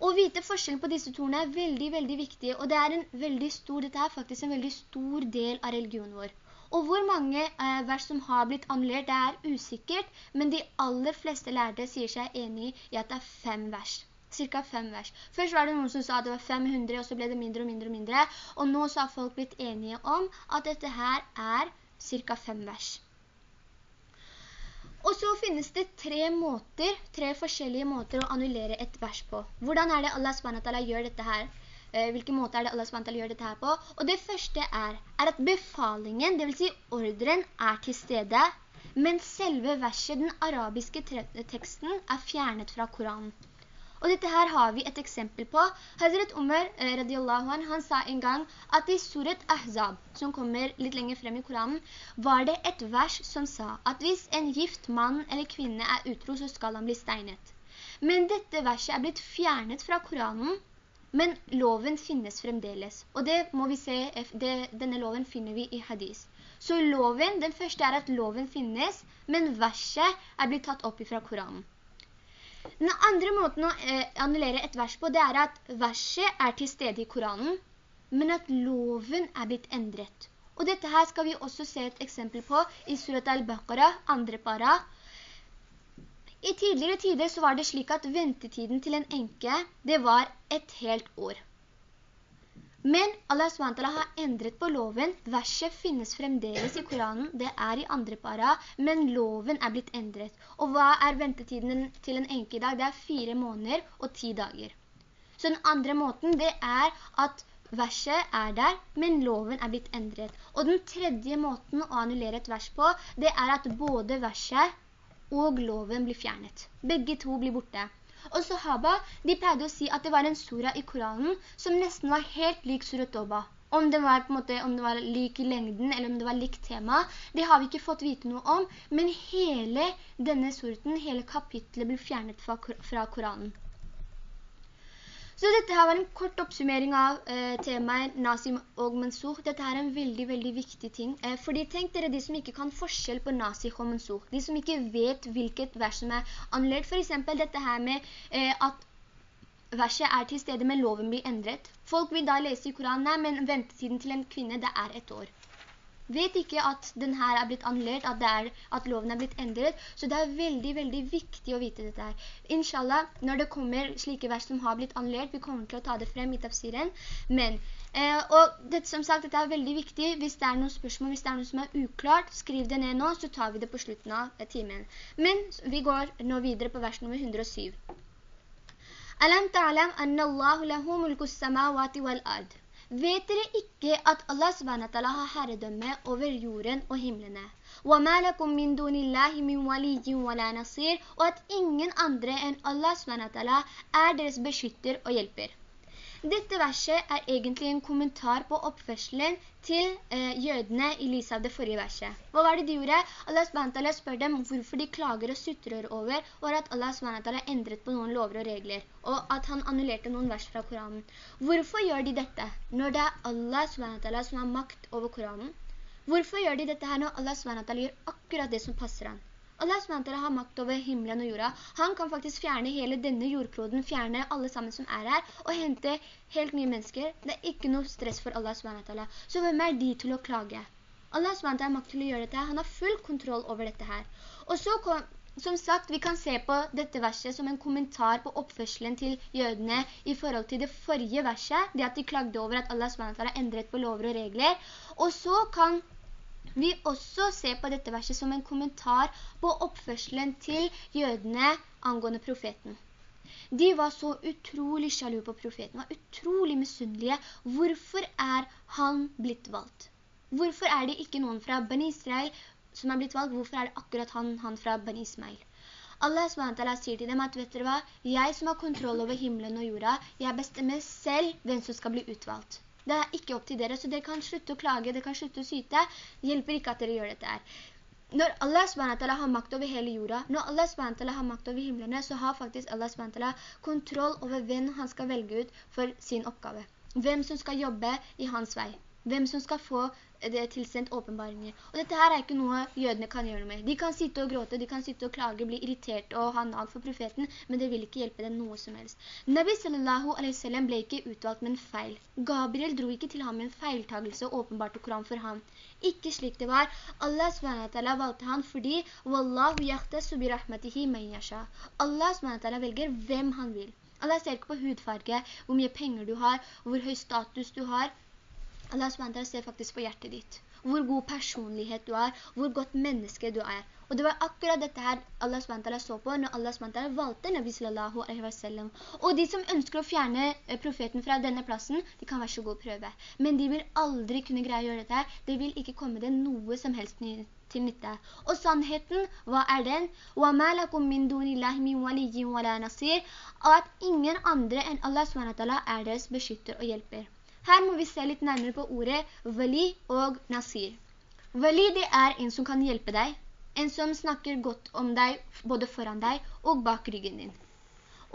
Å vite forskjellen på disse torene er veldig, veldig viktig, og det er en veldig stor, dette er faktisk en veldig stor del av religionen vår. Og hvor mange eh, vers som har blitt annullert, det er usikkert, men de aller fleste lærte sier seg enige i at det er fem vers cirka fem vers. Først var det noen som sa det var 500, og så ble det mindre og mindre og mindre. Og nå så har folk blitt enige om at dette her er cirka fem vers. Og så finnes det tre måter, tre forskjellige måter å annullere et vers på. Hvordan er det Allah SWT gjør dette her? Eh, hvilke måter er det Allah SWT gjør dette her på? Og det første er, er at befalingen, det vil si ordren, er til stede, men selve verset, den arabiske teksten, er fjernet fra Koranen. Og dette her har vi et eksempel på. Hazret Umar eh, radiallahu anh, han sa en gang at i Surat Ahzab, som kommer litt lenger frem i Koranen, var det et vers som sa at hvis en gift mann eller kvinne er utro, så skal han bli steinet. Men dette verset er blitt fjernet fra Koranen, men loven finnes fremdeles. Og det må vi se, det, denne loven finner vi i hadis. Så loven, den første er at loven finnes, men verset er blitt tatt opp fra Koranen. Den andre måten å eh, annullere et vers på, det er at verset er til stede i Koranen, men at loven er blitt endret. Og dette her skal vi også se et eksempel på i Surat al-Baqarah, andre para. I tidligere tider så var det slik at ventetiden til en enke, det var et helt år. Men Allah SWT har endret på loven. Verset finnes fremdeles i Koranen. Det er i andre para, men loven er blitt endret. Og hva er ventetiden til en enke dag? Det er fire måneder og ti dager. Så den andre måten, det er at verset er der, men loven er blitt endret. Og den tredje måten å annullere et vers på, det er at både verset og loven blir fjernet. Begge to blir borte. Og sahaba, de pleide å si at det var en sura i Koranen som nesten var helt lik surat Toba. Om det var på en måte, om det var lik i lengden, eller om det var lik tema, det har vi ikke fått vite noe om, men hele denne surten, hele kapitlet ble fjernet fra, fra Koranen. Så dette her var en kort oppsummering av eh, temaet Nazim og mansur. Dette er en veldig, veldig viktig ting. Eh, fordi tenk dere de som ikke kan forskjell på Nasikh og mansur, De som ikke vet hvilket vers som er annerledes. For eksempel dette her med eh, at verset er til stede, men loven blir endret. Folk vil da lese i Koranen, nei, men ventetiden til en kvinne, det er et år vet ikke at den her er blitt annullert, at, at, loven er blitt endret, så det er veldig, veldig viktig å vite dette her. Inshallah, når det kommer slike vers som har blitt annullert, vi kommer til å ta det frem i tafsiren, men Eh, og det, som sagt, dette er veldig viktig. Hvis det er noen spørsmål, hvis det er noe som er uklart, skriv det ned nå, så tar vi det på slutten av timen. Men vi går nå videre på vers nummer 107. Alam ta'alam anna Allahu lahu mulku samawati wal ard. Vet dere ikke at Allah SWT har herredømme over jorden og himmelene? Og at ingen andre enn Allah SWT er deres beskytter og hjelper. Dette verset er egentlig en kommentar på oppførselen til eh, jødene i lys av det forrige verset. Hva var det de gjorde? Allah SWT spør dem hvorfor de klager og sutrer over, og at Allah SWT endret på noen lover og regler, og at han annullerte noen vers fra Koranen. Hvorfor gjør de dette når det er Allah SWT som har makt over Koranen? Hvorfor gjør de dette her når Allah SWT gjør akkurat det som passer han? Allah SWT har makt over himmelen og jorda. Han kan faktisk fjerne hele denne jordkloden, fjerne alle sammen som er her, og hente helt nye mennesker. Det er ikke noe stress for Allah SWT. Så hvem er de til å klage? Allah SWT har makt til å gjøre dette. Han har full kontroll over dette her. Og så kom, som sagt, vi kan se på dette verset som en kommentar på oppførselen til jødene i forhold til det forrige verset, det at de klagde over at Allah SWT endret på lover og regler. Og så kan vi også ser på dette verset som en kommentar på oppførselen til jødene angående profeten. De var så utrolig sjalu på profeten, var utrolig misunnelige. Hvorfor er han blitt valgt? Hvorfor er det ikke noen fra Ben Israel som er blitt valgt? Hvorfor er det akkurat han, han fra Ben Ismail? Allah SWT sier til dem at, vet dere hva, jeg som har kontroll over himmelen og jorda, jeg bestemmer selv hvem som skal bli utvalgt. Det er ikke opp til dere, så dere kan slutte å klage, dere kan slutte å syte. Det hjelper ikke at dere gjør dette her. Når Allah SWT har makt over hele jorda, når Allah SWT har makt over himmelene, så har faktisk Allah SWT kontroll over hvem han skal velge ut for sin oppgave. Hvem som skal jobbe i hans vei. Hvem som skal få det er tilsendt åpenbaringer. Og dette her er ikke noe jødene kan gjøre noe med. De kan sitte og gråte, de kan sitte og klage, bli irritert og ha nag for profeten, men det vil ikke hjelpe dem noe som helst. Nabi sallallahu alaihi wasallam ble ikke utvalgt med en feil. Gabriel dro ikke til ham med en feiltagelse og åpenbarte Koran for ham. Ikke slik det var. Allah SWT valgte han fordi «Wallahu yahtasu bi rahmatihi man yasha». Allah SWT velger hvem han vil. Allah ser ikke på hudfarge, hvor mye penger du har, hvor høy status du har, Allah SWT ser faktisk på hjertet ditt. Hvor god personlighet du er, hvor godt menneske du er. Og det var akkurat dette her Allah SWT så på når Allah SWT valgte Nabi sallallahu alaihi wa sallam. Og de som ønsker å fjerne eh, profeten fra denne plassen, de kan være så god prøve. Men de vil aldri kunne greie å gjøre dette her. Det vil ikke komme det noe som helst til nytte. Og sannheten, hva er den? Og at ingen andre enn Allah SWT er deres beskytter og hjelper. Her må vi se litt nærmere på ordet «vali» og «nasir». «Vali» det er en som kan hjelpe deg, en som snakker godt om deg, både foran deg og bak ryggen din.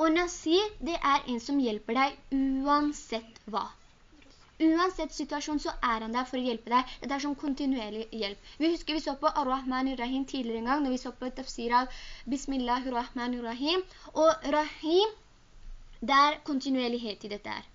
Og Nasir, det er en som hjelper deg uansett hva. Uansett situasjon så er han der for å hjelpe deg. Det er sånn kontinuerlig hjelp. Vi husker vi så på Ar-Rahman-Rahim tidligere en gang, når vi så på tafsir av Bismillah Ar-Rahman Ar-Rahim. Og Rahim, det er kontinuerlighet i dette her.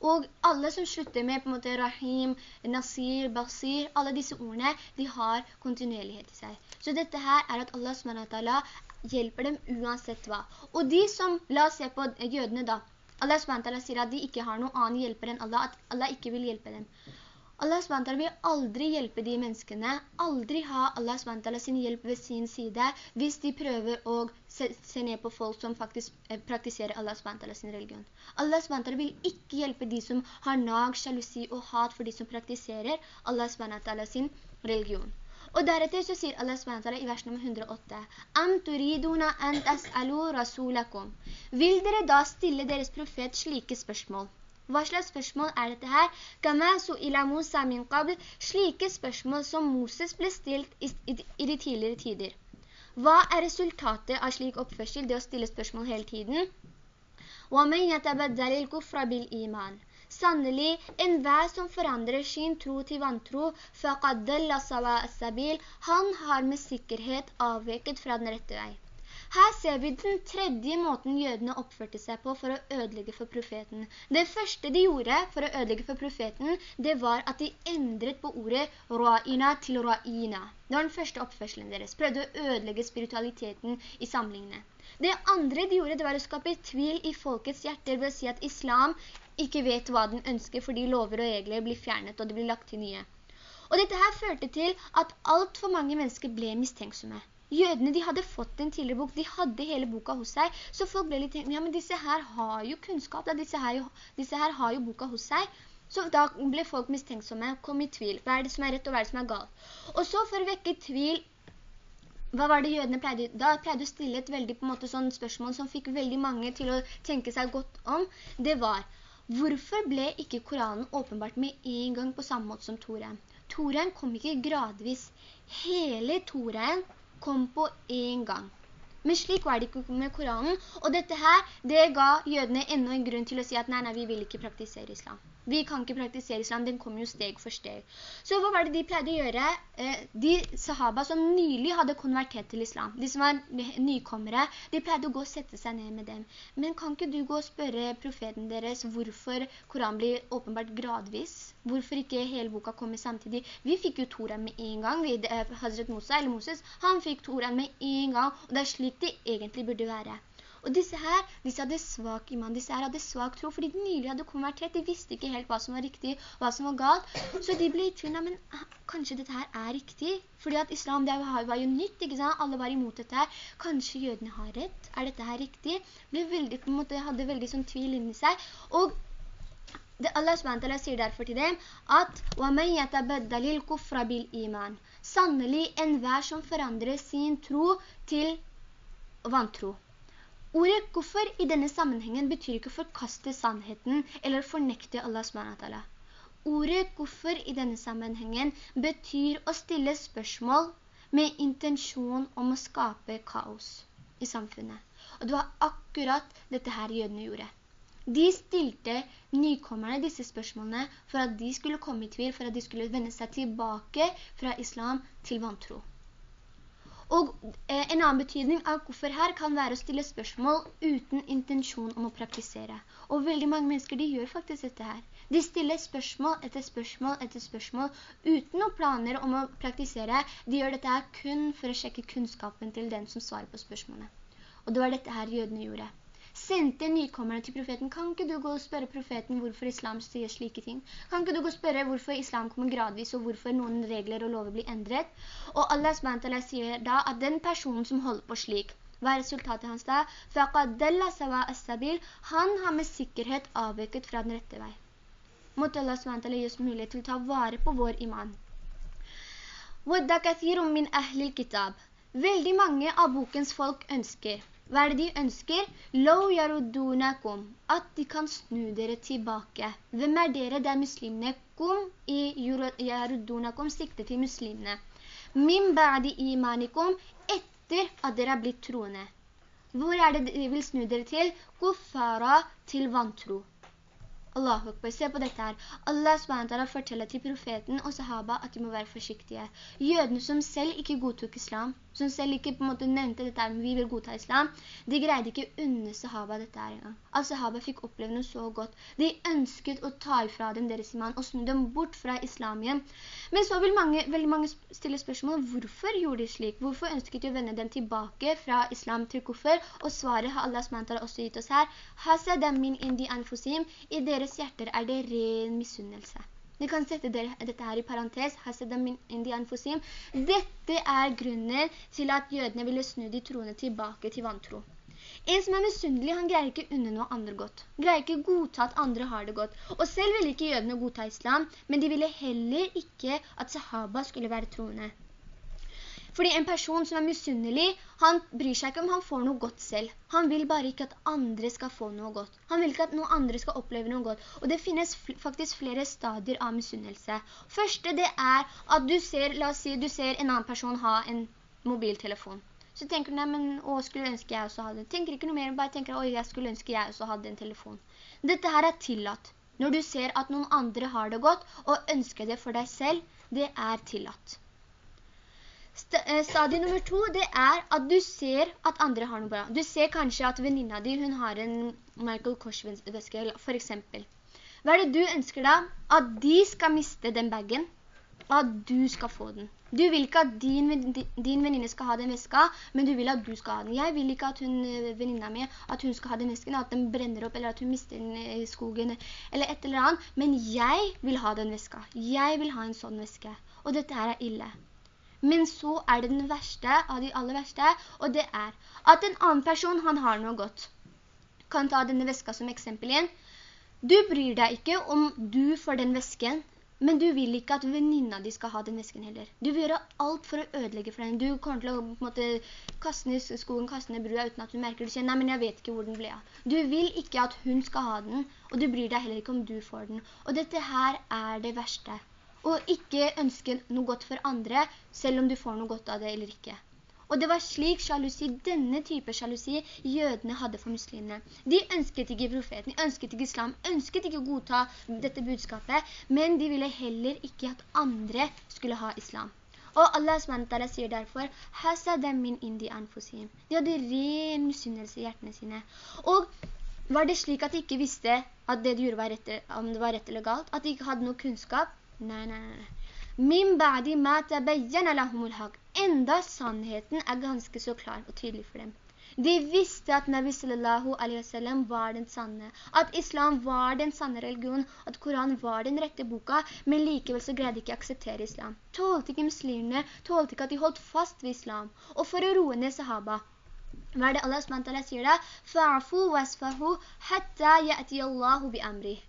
Og alle som slutter med på en måte Rahim, Nasir, Basir, alle disse ordene, de har kontinuerlighet i seg. Så dette her er at Allah SWT hjelper dem uansett hva. Og de som, la oss se på jødene da, Allah SWT sier at de ikke har noen annen hjelper enn Allah, at Allah ikke vil hjelpe dem. Allah SWT vil aldri hjelpe de menneskene, aldri ha Allah SWT sin hjelp ved sin side, hvis de prøver å se, se ned på folk som faktisk eh, praktiserer Allah SWT sin religion. Allah SWT vil ikke hjelpe de som har nag, sjalusi og hat for de som praktiserer Allah SWT sin religion. Og deretter så sier Allah SWT i vers nummer 108 «Am rasulakum». Vil dere da stille deres profet slike spørsmål? Hva slags spørsmål er dette her? Slike spørsmål som Moses ble stilt i, i, i de tidligere tider. Hva er resultatet av slik oppførsel, det å stille spørsmål hele tiden? وَمَنْ يَتَبَدَّلِ الْكُفْرَ بِالْإِيمَانِ Sannelig, en hver som forandrer sin tro til vantro, فَقَدْ دَلَّ سَوَاءَ السَّبِيل, han har med sikkerhet avveket fra den rette vei. Her ser vi den tredje måten jødene oppførte seg på for å ødelegge for profeten. Det første de gjorde for å ødelegge for profeten, det var at de endret på ordet «ra'ina» til «ra'ina». Det var den første oppførselen deres. Prøvde å ødelegge spiritualiteten i samlingene. Det andre de gjorde, det var å skape tvil i folkets hjerter ved å si at islam ikke vet hva den ønsker, fordi lover og regler blir fjernet, og det blir lagt til nye. Og dette her førte til at alt for mange mennesker ble mistenksomme. Jødene, de hadde fått en tidligere bok, de hadde hele boka hos seg, så folk ble litt tenkt, ja, men disse her har jo kunnskap. Disse, her, disse her har jo boka hos seg. Så da ble folk mistenksomme, kom i tvil. Hva er det som er rett og hva er det som er galt? Og så for å vekke tvil, hva var det jødene pleide? Da pleide å stille et veldig måte sånn spørsmål som fikk veldig mange til å tenke seg godt om. Det var, hvorfor ble ikke Koranen åpenbart med en gang på samme måte som Toren? Toren kom ikke gradvis. Hele Toren kom på en gang. Men slik var det ikke med Koranen, og dette her, det ga jødene enda en grunn til å si at nei, nei, vi vil ikke praktisere islam. Vi kan ikke praktisere islam, den kommer jo steg for steg. Så hva var det de pleide å gjøre? Eh, de sahaba som nylig hadde konvertert til islam, de som var nykommere, de pleide å gå og sette seg ned med dem. Men kan ikke du gå og spørre profeten deres hvorfor Koran blir åpenbart gradvis? Hvorfor ikke hele boka kommer samtidig? Vi fikk jo Toran med en gang. Hazret Musa, eller Moses, han fikk Toran med en gang, og det er slik det egentlig burde være. Og disse her, disse hadde svak iman, disse her hadde svak tro, fordi de nylig hadde konvertert, de visste ikke helt hva som var riktig, hva som var galt. Så de ble i tvil, men ah, kanskje dette her er riktig? Fordi at islam, det var jo nytt, ikke sant? Alle var imot dette her. Kanskje jødene har rett? Er dette her riktig? Ble veldig, på en måte, hadde veldig sånn tvil inni seg. Og det Allah SWT sier derfor til dem at وَمَنْ يَتَبَدَّلِ الْكُفْرَ بِالْإِيمَانِ Sannelig enhver som forandrer sin tro til vantro. Ordet kuffer i denne sammenhengen betyr ikke forkaste sannheten eller fornekte Allah SWT. Ordet kuffer i denne sammenhengen betyr å stille spørsmål med intensjon om å skape kaos i samfunnet. Og det var akkurat dette her jødene gjorde. De stilte nykommerne disse spørsmålene for at de skulle komme i tvil, for at de skulle vende seg tilbake fra islam til vantro. Og eh, en annen betydning av hvorfor her kan være å stille spørsmål uten intensjon om å praktisere. Og veldig mange mennesker, de gjør faktisk dette her. De stiller spørsmål etter spørsmål etter spørsmål uten noen planer om å praktisere. De gjør dette her kun for å sjekke kunnskapen til den som svarer på spørsmålene. Og det var dette her jødene gjorde sendte nykommerne til profeten, kan ikke du gå og spørre profeten hvorfor islam sier slike ting? Kan ikke du gå og spørre hvorfor islam kommer gradvis, og hvorfor noen regler og lover blir endret? Og Allah SWT sier da at den personen som holder på slik, hva er resultatet hans da? Han har med sikkerhet avveket fra den rette vei. Måtte Allah SWT gi oss mulighet til å ta vare på vår iman. Veldig mange av bokens folk ønsker hva er det de ønsker? «Lo yarudunakum», at de kan snu dere tilbake. Hvem er dere? Det er muslimene. Kum i yarudunakum, sikte til muslimene. Min ba'di imanikum, etter at dere er blitt troende. Hvor er det de vil snu dere til? Kuffara til vantro. Allahu Akbar, se på dette her. Allah SWT forteller til profeten og sahaba at de må være forsiktige. Jødene som selv ikke godtok islam, som selv ikke på en måte nevnte dette her, men vi vil godta islam, de greide ikke unne sahaba dette her engang. Al sahaba fikk oppleve noe så godt. De ønsket å ta ifra dem deres iman og snu dem bort fra islam igjen. Men så vil mange, veldig mange stille spørsmål, hvorfor gjorde de slik? Hvorfor ønsket de å vende dem tilbake fra islam til kuffer? Og svaret har Allah SWT også gitt oss her. Hasadam min indi anfusim. I deres hjerter er det ren misunnelse. Vi kan sette dette her i parentes. Dette er grunnen til at jødene ville snu de troende tilbake til vantro. En som er misunnelig, han greier ikke unne noe andre godt. Greier ikke godta at andre har det godt. Og selv ville ikke jødene godta islam, men de ville heller ikke at sahaba skulle være troende. Fordi en person som er misunnelig, han bryr seg ikke om han får noe godt selv. Han vil bare ikke at andre skal få noe godt. Han vil ikke at noen andre skal oppleve noe godt. Og det finnes faktisk flere stadier av misunnelse. Første det er at du ser, la oss si, du ser en annen person ha en mobiltelefon. Så tenker du, nei, men å, skulle ønske jeg også hadde. Tenker ikke noe mer, bare tenker, å, jeg skulle ønske jeg også hadde en telefon. Dette her er tillatt. Når du ser at noen andre har det godt, og ønsker det for deg selv, det er tillatt. Eh, stadie nummer to, det er at du ser at andre har noe bra. Du ser kanskje at venninna di, hun har en Michael Kors-veske, for eksempel. Hva er det du ønsker da? At de skal miste den baggen, og at du skal få den. Du vil ikke at din, din venninne skal ha den veska, men du vil at du skal ha den. Jeg vil ikke at hun, eh, venninna mi, at hun skal ha den vesken, at den brenner opp, eller at hun mister den i skogen, eller et eller annet. Men jeg vil ha den veska. Jeg vil ha en sånn veske. Og dette her er ille. Men så er det den verste av de aller verste, og det er at en annen person, han har noe godt. Kan ta denne veska som eksempel igjen. Du bryr deg ikke om du får den vesken, men du vil ikke at venninna di skal ha den vesken heller. Du vil gjøre alt for å ødelegge for den. Du kommer til å måte, kaste ned skogen, kaste ned brua uten at du merker. Sier, nei, men jeg vet ikke hvor den ble. Du vil ikke at hun skal ha den, og du bryr deg heller ikke om du får den. Og dette her er det verste og ikke ønske noe godt for andre, selv om du får noe godt av det eller ikke. Og det var slik sjalusi, denne type sjalusi, jødene hadde for muslimene. De ønsket ikke profeten, de ønsket ikke islam, ønsket ikke å godta dette budskapet, men de ville heller ikke at andre skulle ha islam. Og Allah SWT sier derfor, «Hasadam min indi anfusim». De hadde ren misunnelse i hjertene sine. Og var det slik at de ikke visste at det de gjorde var rett, om det var rett eller galt? At de ikke hadde noe kunnskap? Nei, nei, nei. Min ba'di ma tabayyana lahumul haq. Enda sannheten er ganske så klar og tydelig for dem. De visste at Nabi sallallahu alaihi wasallam var den sanne, at islam var den sanne religion, at Koran var den rette boka, men likevel så greide de ikke å akseptere islam. Tålte ikke muslimene, tålte ikke at de holdt fast ved islam. Og for å roe ned sahaba, hva er det Allah sier da? «Fa'fu wasfahu hatta ya'ti Allahu bi amrih».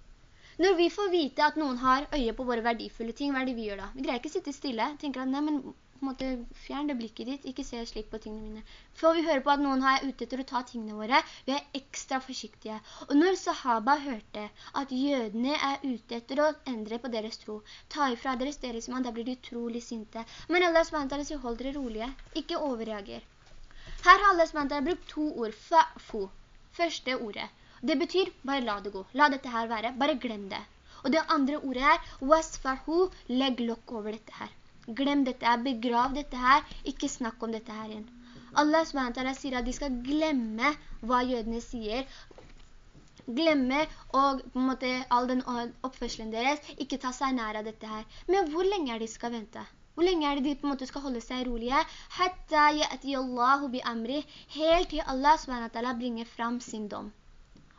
Når vi får vite at noen har øye på våre verdifulle ting, hva er det vi gjør da? Vi greier ikke å sitte stille, tenker at nei, men på en måte fjern det blikket ditt, ikke se slik på tingene mine. Får vi høre på at noen har ute etter å ta tingene våre, vi er ekstra forsiktige. Og når sahaba hørte at jødene er ute etter å endre på deres tro, ta ifra deres deres mann, da blir de utrolig sinte. Men Allah SWT sier, hold dere rolige, ikke overreager. Her har Allah SWT brukt to ord, fa'fu, første ordet. Det betyr, bare la det gå. La dette her være. Bare glem det. Og det andre ordet er, wasfahu, legg lokk over dette her. Glem dette her, begrav dette her, ikke snakk om dette her igjen. Allah SWT sier at de skal glemme hva jødene sier, glemme og på en måte all den oppførselen deres, ikke ta seg nær av dette her. Men hvor lenge er de skal vente? Hvor lenge er det de på en måte skal holde seg rolige? Hatta ya'ti Allahu bi amri, helt til Allah SWT bringer fram sin dom.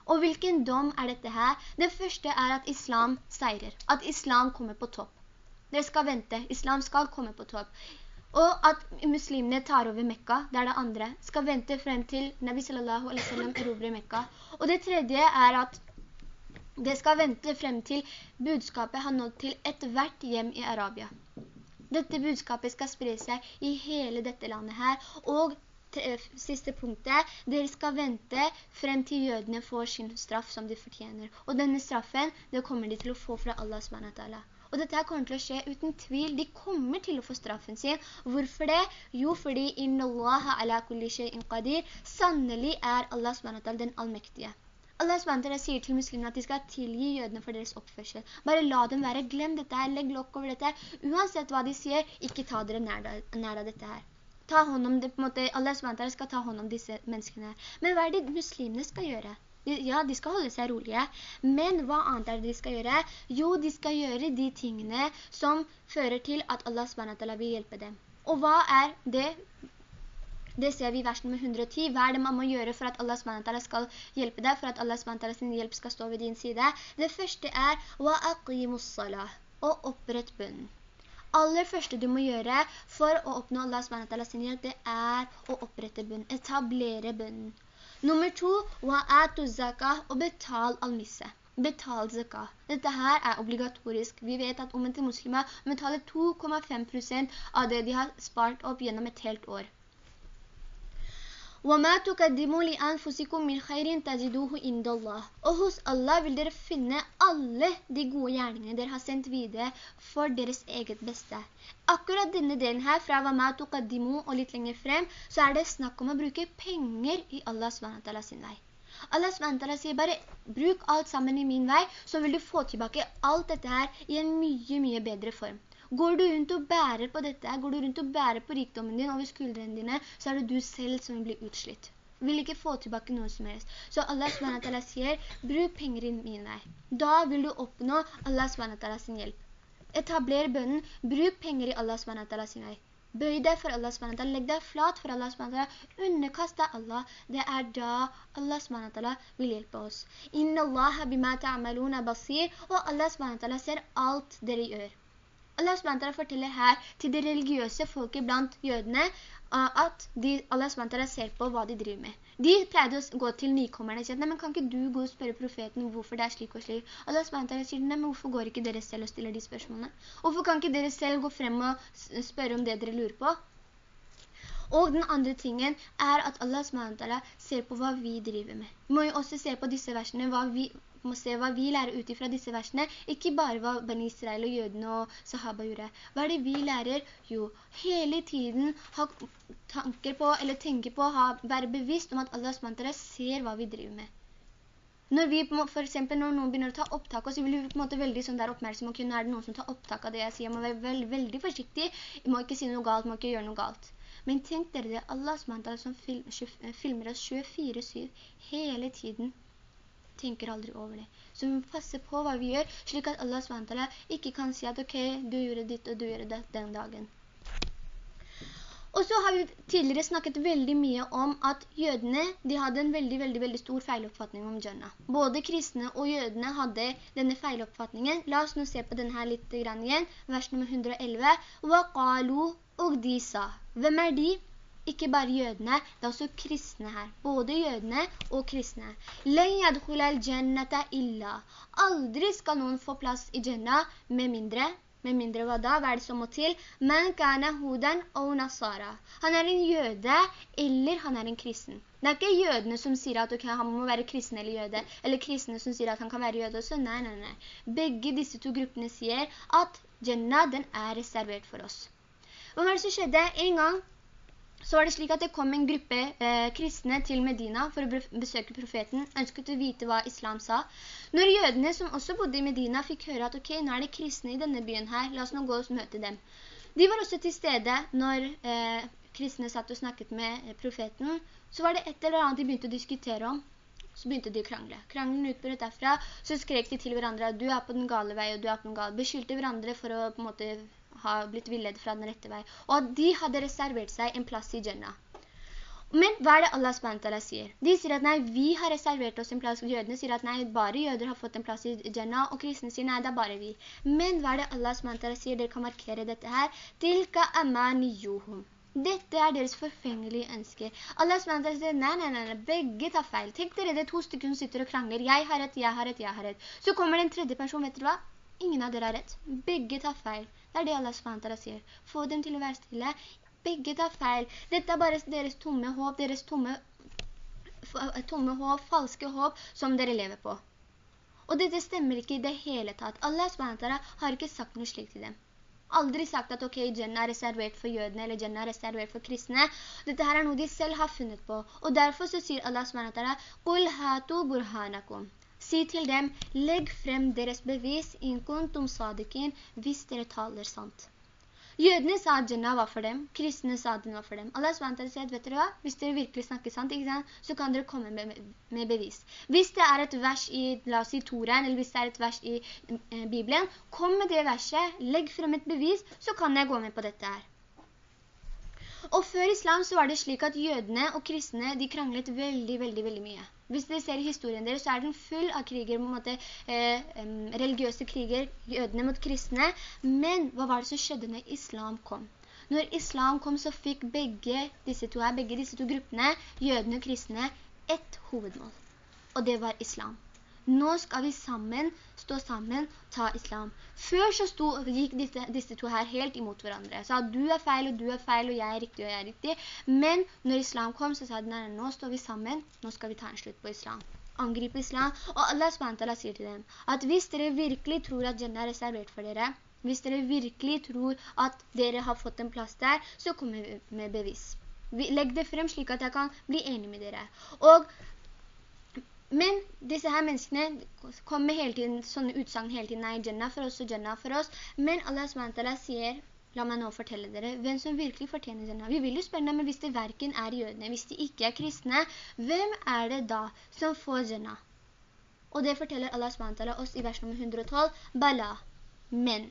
Og hvilken dom er dette her? Det første er at islam seirer, at islam kommer på topp. Dere skal vente, islam skal komme på topp. Og at muslimene tar over Mekka, det er det andre, skal vente frem til Nabi sallallahu alaihi wa sallam erobrer Mekka. Og det tredje er at det skal vente frem til budskapet har nådd til et hvert hjem i Arabia. Dette budskapet skal spre seg i hele dette landet her, og siste punktet, dere skal vente frem til jødene får sin straff som de fortjener. Og denne straffen, det kommer de til å få fra Allah SWT. Og dette kommer til å skje uten tvil. De kommer til å få straffen sin. Hvorfor det? Jo, fordi «Inna Allah ala kulli shay'in qadir» sannelig er Allah SWT den allmektige. Allah SWT sier til muslimene at de skal tilgi jødene for deres oppførsel. Bare la dem være, glem dette her, legg lokk over dette. Uansett hva de sier, ikke ta dere nær av dette her. Ta hånd om det, på en måte, Allah SWT skal ta hånd om disse menneskene. Men hva er det muslimene skal gjøre? Ja, de skal holde seg rolige, men hva annet er det de skal gjøre? Jo, de skal gjøre de tingene som fører til at Allah SWT vil hjelpe dem. Og hva er det? Det ser vi i versen med 110. Hva er det man må gjøre for at Allah SWT skal hjelpe deg, for at Allah SWT sin hjelp skal stå ved din side? Det første er «Wa aqimus salah» og opprett bønnen. Aller første du må gjøre for å oppnå Allah SWT sin hjelp, det er å opprette bønnen, etablere bønnen. Nummer to, wa'atu zakah, og betal al-misse. Betal zakah. Dette her er obligatorisk. Vi vet at omvendt til muslimer betaler 2,5 prosent av det de har spart opp gjennom et helt år. وَمَا تُقَدِّمُوا لِأَنفُسِكُم مِّنْ خَيْرٍ تَجِدُوهُ عِندَ اللَّهِ Og hos Allah vil dere finne alle de gode gjerningene dere har sendt videre for deres eget beste. Akkurat denne delen her, fra وَمَا تُقَدِّمُوا og litt lenger frem, så er det snakk om å bruke penger i Allah SWT sin vei. Allah SWT sier bare, bruk alt sammen i min vei, så vil du få tilbake alt dette her i en mye, mye bedre form. Går du rundt og bærer på dette, går du rundt og bærer på rikdommen din over skuldrene dine, så er det du selv som blir utslitt. Vil ikke få tilbake noe som helst. Så Allah SWT sier, bruk penger i min vei. Da vil du oppnå Allah SWT sin hjelp. Etabler bønnen, bruk penger i Allah SWT sin vei. Bøy deg for Allah SWT, legg deg flat for Allah SWT, underkast deg Allah. Det er da Allah SWT vil hjelpe oss. Inna Allah bima ta'amaluna basir, og Allah SWT ser alt dere gjør. Allah SWT forteller her til det religiøse folket blant jødene uh, at de, Allah SWT ser på hva de driver med. De pleide å gå til nykommerne og si at, nei, men kan ikke du gå og spørre profeten hvorfor det er slik og slik? Allah SWT sier, nei, men hvorfor går ikke dere selv og stiller de spørsmålene? Hvorfor kan ikke dere selv gå frem og spørre om det dere lurer på? Og den andre tingen er at Allah SWT ser på hva vi driver med. Vi må jo også se på disse versene, hva vi, må se hva vi lærer ut fra disse versene, ikke bare hva Ben Israel og jødene og sahaba gjorde. Hva er det vi lærer? Jo, hele tiden ha tanker på, eller tenke på, ha, være bevisst om at Allah SWT ser hva vi driver med. Når vi, for eksempel, når noen begynner å ta opptak, så vil vi på en måte veldig sånn oppmerksom, og nå er det noen som tar opptak av det jeg sier, jeg må være veld, veldig forsiktig, jeg må ikke si noe galt, jeg må ikke gjøre noe galt. Men tenk dere det, Allah som filmer oss 24-7 hele tiden, tenker aldri over det. Så vi må passe på hva vi gjør, slik at Allah SWT ikke kan si at ok, du gjorde ditt og du gjorde det den dagen. Og så har vi tidligere snakket veldig mye om at jødene, de hadde en veldig, veldig, veldig stor feiloppfatning om Jannah. Både kristne og jødene hadde denne feiloppfatningen. La oss nå se på denne litt grann igjen. Vers nummer 111. «Wa og de sa. Hvem er de? ikke bare jødene, det er også kristne her. Både jødene og kristne. illa. Aldri skal noen få plass i Jannah med mindre med mindre hva da? Hva er det som må til? Men kana hudan og nasara. Han er en jøde, eller han er en kristen. Det er ikke jødene som sier at okay, han må være kristen eller jøde, eller kristne som sier at han kan være jøde også. Nei, nei, nei. Begge disse to gruppene sier at Jannah, den er reservert for oss. Hva var det som skjedde? En gang så var det slik at det kom en gruppe eh, kristne til Medina for å besøke profeten, ønsket å vite hva islam sa. Når jødene som også bodde i Medina fikk høre at ok, nå er det kristne i denne byen her, la oss nå gå og møte dem. De var også til stede når eh, kristne satt og snakket med eh, profeten. Så var det et eller annet de begynte å diskutere om. Så begynte de å krangle. Kranglen utbrøt derfra, så skrek de til hverandre du er på den gale vei, og du er på den gale. Beskyldte hverandre for å på en måte har blitt villed fra den rette vei, og at de hadde reservert seg en plass i Jannah. Men hva er det Allah SWT sier? De sier at nei, vi har reservert oss en plass. Jødene sier at nei, bare jøder har fått en plass i Jannah, og kristne sier nei, det er bare vi. Men hva er det Allah SWT sier? Dere kan markere dette her. Tilka amaniyuhum. Dette er deres forfengelige ønske. Allah SWT sier, nei, nei, nei, begge tar feil. Tenk dere, det to stykker sitter og krangler. Jeg har rett, jeg har rett, jeg har rett. Så kommer det en tredje person, vet dere hva? Ingen av dere har rett. Begge tar feil. Det er det Allah SWT sier. Få dem til å være stille. Begge tar feil. Dette er bare deres tomme håp, deres tomme, tomme håp, falske håp som dere lever på. Og dette stemmer ikke i det hele tatt. Allah SWT har ikke sagt noe slikt til dem. Aldri sagt at ok, Jannah er reservert for jødene, eller Jannah er reservert for kristne. Dette her er noe de selv har funnet på. Og derfor så sier Allah SWT, «Qul hatu burhanakum». Si til dem, legg frem deres bevis, in kuntum sadikin, hvis dere taler sant. Jødene sa at Jannah var for dem, kristne sa at den var for dem. Allah SWT sier, vet dere hva? Hvis dere virkelig snakker sant, sant? så kan dere komme med, med, bevis. Hvis det er et vers i, la oss si, Toren, eller hvis det er et vers i eh, Bibelen, kom med det verset, legg frem et bevis, så kan jeg gå med på dette her. Og før islam så var det slik at jødene og kristne, de kranglet veldig, veldig, veldig mye. Hvis dere ser historien deres, så er den full av kriger, måte, eh, religiøse kriger, jødene mot kristne. Men hva var det som skjedde når islam kom? Når islam kom, så fikk begge disse to her, begge disse to gruppene, jødene og kristne, ett hovedmål. Og det var islam. Nå skal vi sammen, stå sammen, ta islam. Før så sto, gikk disse, disse, to her helt imot hverandre. Sa du er feil, og du er feil, og jeg er riktig, og jeg er riktig. Men når islam kom, så sa de, nei, nå står vi sammen, nå skal vi ta en slutt på islam. Angripe islam. Og Allah SWT sier til dem, at hvis dere virkelig tror at Jannah er reservert for dere, hvis dere virkelig tror at dere har fått en plass der, så kommer vi med bevis. Legg det frem slik at jeg kan bli enig med dere. Og men disse her menneskene kommer hele tiden, sånne utsagn hele tiden, nei, Jannah for oss og Jannah for oss. Men Allah SWT sier, la meg nå fortelle dere, hvem som virkelig fortjener Jannah. Vi vil jo spørre dem, men hvis det hverken er jødene, hvis de ikke er kristne, hvem er det da som får Jannah? Og det forteller Allah SWT oss i vers nummer 112, Bala, men.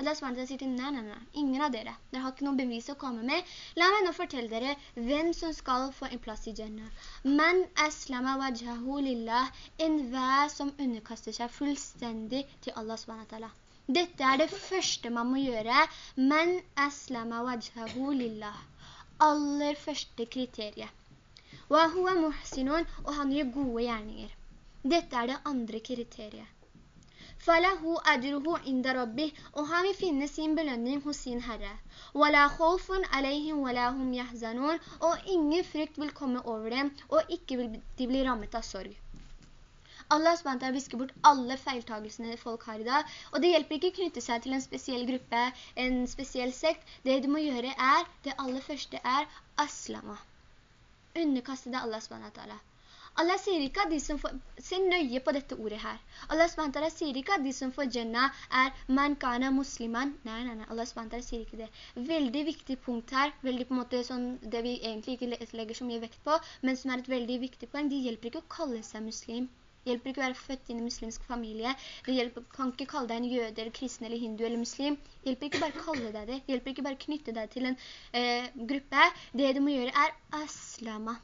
Allah SWT sier til, nei, nei, nei, ingen av dere. Dere har ikke noen bevis å komme med. La meg nå fortelle dere hvem som skal få en plass i Jannah. Man aslama wajhahu lillah, en hver som underkaster seg fullstendig til Allah SWT. Dette er det første man må gjøre. Man aslama wajhahu lillah. Aller første kriteriet. Wa huwa muhsinun, og han gjør gode gjerninger. Dette er det andre kriteriet. Falahu ajruhu inda rabbi, og han vil finne sin belønning hos sin Herre. Wala khawfun alayhim wala hum yahzanun, og ingen frykt vil komme over dem, og ikke vil de bli rammet av sorg. Allah SWT visker bort alle feiltagelsene folk har i dag, og det hjelper ikke å knytte seg til en spesiell gruppe, en spesiell sekt. Det du må gjøre er, det aller første er aslama. Underkaste det Allah SWT. Allah sier ikke at de som får, se nøye på dette ordet her. Allah SWT sier ikke at de som får Jannah er man kana musliman. Nei, nei, nei, Allah SWT sier ikke det. Veldig viktig punkt her, veldig på en måte sånn, det vi egentlig ikke legger så mye vekt på, men som er et veldig viktig poeng, de hjelper ikke å kalle seg muslim. Det hjelper ikke å være født i en muslimsk familie. Det hjelper, kan ikke kalle deg en jøde, eller kristen, eller hindu, eller muslim. Det hjelper ikke bare kalle deg det. Det hjelper ikke bare knytte deg til en eh, gruppe. Det du må gjøre er aslama.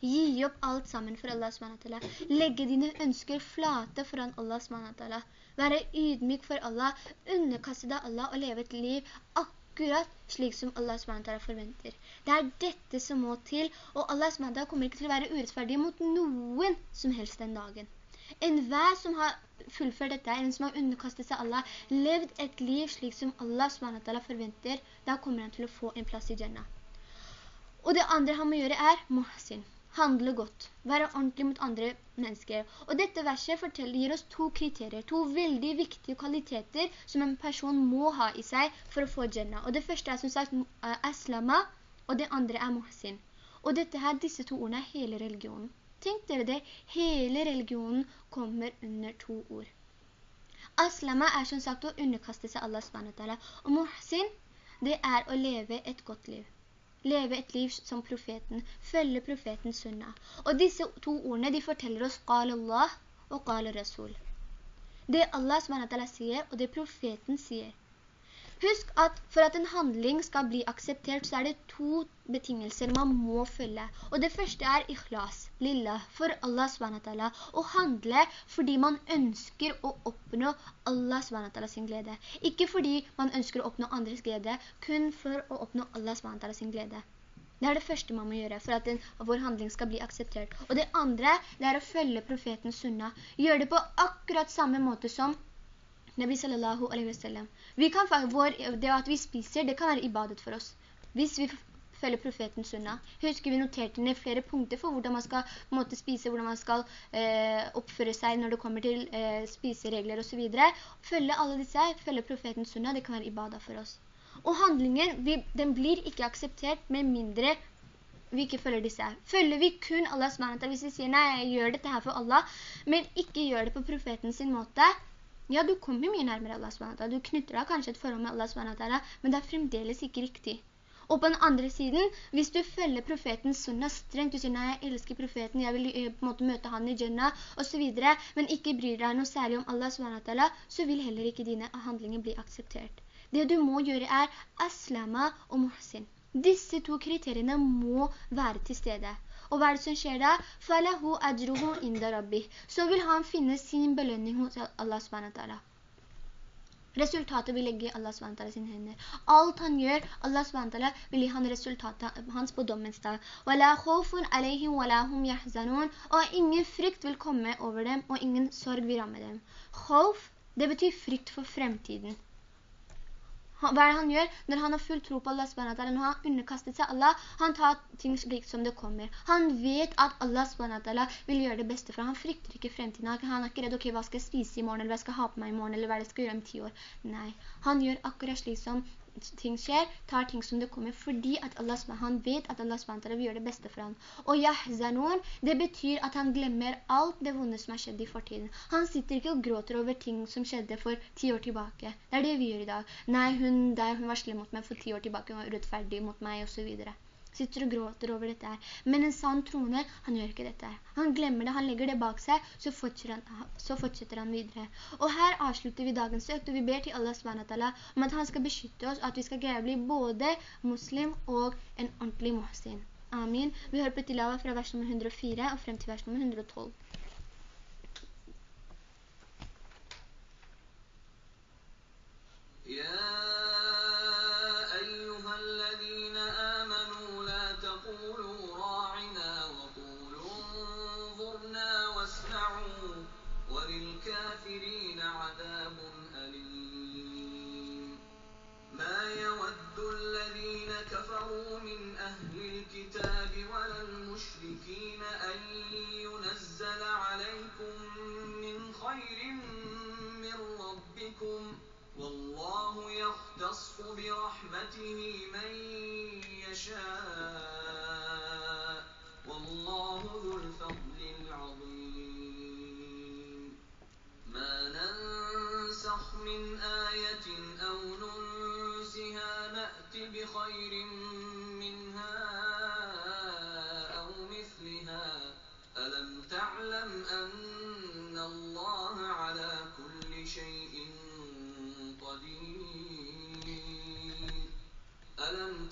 Gi opp alt sammen for Allah SWT. Legge dine ønsker flate foran Allah SWT. Være ydmyk for Allah, underkaste deg Allah og leve et liv akkurat slik som Allah SWT forventer. Det er dette som må til, og Allah SWT kommer ikke til å være urettferdig mot noen som helst den dagen. En hver som har fullført dette, en som har underkastet seg Allah, levd et liv slik som Allah SWT forventer, da kommer han til å få en plass i Jannah. Og det andre han må gjøre er muhsin handle godt, være ordentlig mot andre mennesker. Og dette verset forteller, gir oss to kriterier, to veldig viktige kvaliteter som en person må ha i seg for å få Jannah. Og det første er som sagt aslama, og det andre er muhsin. Og dette her, disse to ordene er hele religionen. Tenk dere det, hele religionen kommer under to ord. Aslama er som sagt å underkaste seg Allah SWT, og muhsin, det er å leve et godt liv leve et liv som profeten, følge profetens sunna. Og disse to ordene, de forteller oss «Qal Allah» og «Qal Rasul». Det Allah sier, og det profeten sier. Husk at for at en handling skal bli akseptert, så er det to betingelser man må følge. Og det første er ikhlas, lilla, for Allah SWT. Å handle fordi man ønsker å oppnå Allah SWT sin glede. Ikke fordi man ønsker å oppnå andres glede, kun for å oppnå Allah SWT sin glede. Det er det første man må gjøre for at den, vår handling skal bli akseptert. Og det andre, det er å følge profetens sunna. Gjør det på akkurat samme måte som Nabi sallallahu alaihi wasallam. Det at vi spiser, det kan være ibadet for oss. Hvis vi følger profetens sunna. Husker vi noterte ned flere punkter for hvordan man skal måte, spise, hvordan man skal eh, oppføre seg når det kommer til eh, spiseregler og så videre. Følge alle disse, følge profetens sunna, det kan være ibadet for oss. Og handlingen, vi, den blir ikke akseptert med mindre vi ikke følger disse. Følger vi kun Allah SWT, hvis vi sier nei, jeg gjør dette her for Allah, men ikke gjør det på profeten sin måte, ja, du kommer mye nærmere Allah SWT. Du knytter deg kanskje et forhold med Allah SWT, men det er fremdeles ikke riktig. Og på den andre siden, hvis du følger profetens sunna strengt, du sier, nei, jeg elsker profeten, jeg vil eh, på en måte møte han i Jannah, og så videre, men ikke bryr deg noe særlig om Allah SWT, så vil heller ikke dine handlinger bli akseptert. Det du må gjøre er aslama og muhsin. Disse to kriteriene må være til stede. Og hva er det som skjer da? «Falahu ajruhu inda rabbi». Så vil han finne sin belønning hos Allah SWT. Resultatet vil legge Allah SWT sine hender. Alt han gjør, Allah SWT vil gi han resultatet hans på dommens dag. Og ingen frykt vil komme over dem, og ingen sorg vil ramme dem. Khof, det betyr frykt for fremtiden. Hva er det han gjør? Når han har full tro på Allah SWT, når han har underkastet seg Allah, han tar ting slik som det kommer. Han vet at Allah SWT vil gjøre det beste for ham. Han frykter ikke fremtiden. Han er ikke redd, ok, hva skal jeg spise i morgen, eller hva skal jeg ha på meg i morgen, eller hva jeg skal gjøre om ti år. Nei, han gjør akkurat slik som ting skjer, tar ting som det kommer, fordi at Allah, han vet at Allah SWT vil gjøre det beste for han. Og yahzanun, det betyr at han glemmer alt det vonde som har skjedd i fortiden. Han sitter ikke og gråter over ting som skjedde for ti år tilbake. Det er det vi gjør i dag. Nei, hun der, hun var slem mot meg for ti år tilbake, hun var urettferdig mot meg, og så videre sitter og gråter over dette her. Men en sann troende, han gjør ikke dette her. Han glemmer det, han legger det bak seg, så fortsetter han, så fortsetter han videre. Og her avslutter vi dagens økt, og vi ber til Allah SWT om at han skal beskytte oss, at vi skal greie å bli både muslim og en ordentlig muhsin. Amin. Vi hører på tilava fra vers nummer 104 og frem til vers nummer 112. Yeah. بكم والله يختص برحمته من يشاء.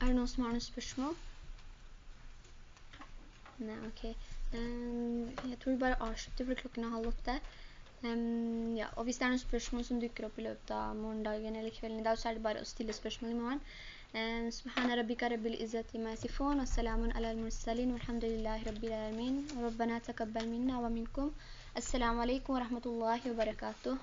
er det noen som har noen spørsmål? Nei, ok. Um, jeg tror vi bare avslutter, for klokken er halv åtte. Um, ja, og hvis det er noen spørsmål som dukker opp i løpet av morgendagen eller kvelden i dag, så er det bare å stille spørsmål i morgen. Um, سبحان ربك رب العزة ما يصفون وسلام على المرسلين والحمد لله رب العالمين ربنا تقبل منا ومنكم السلام عليكم ورحمة الله وبركاته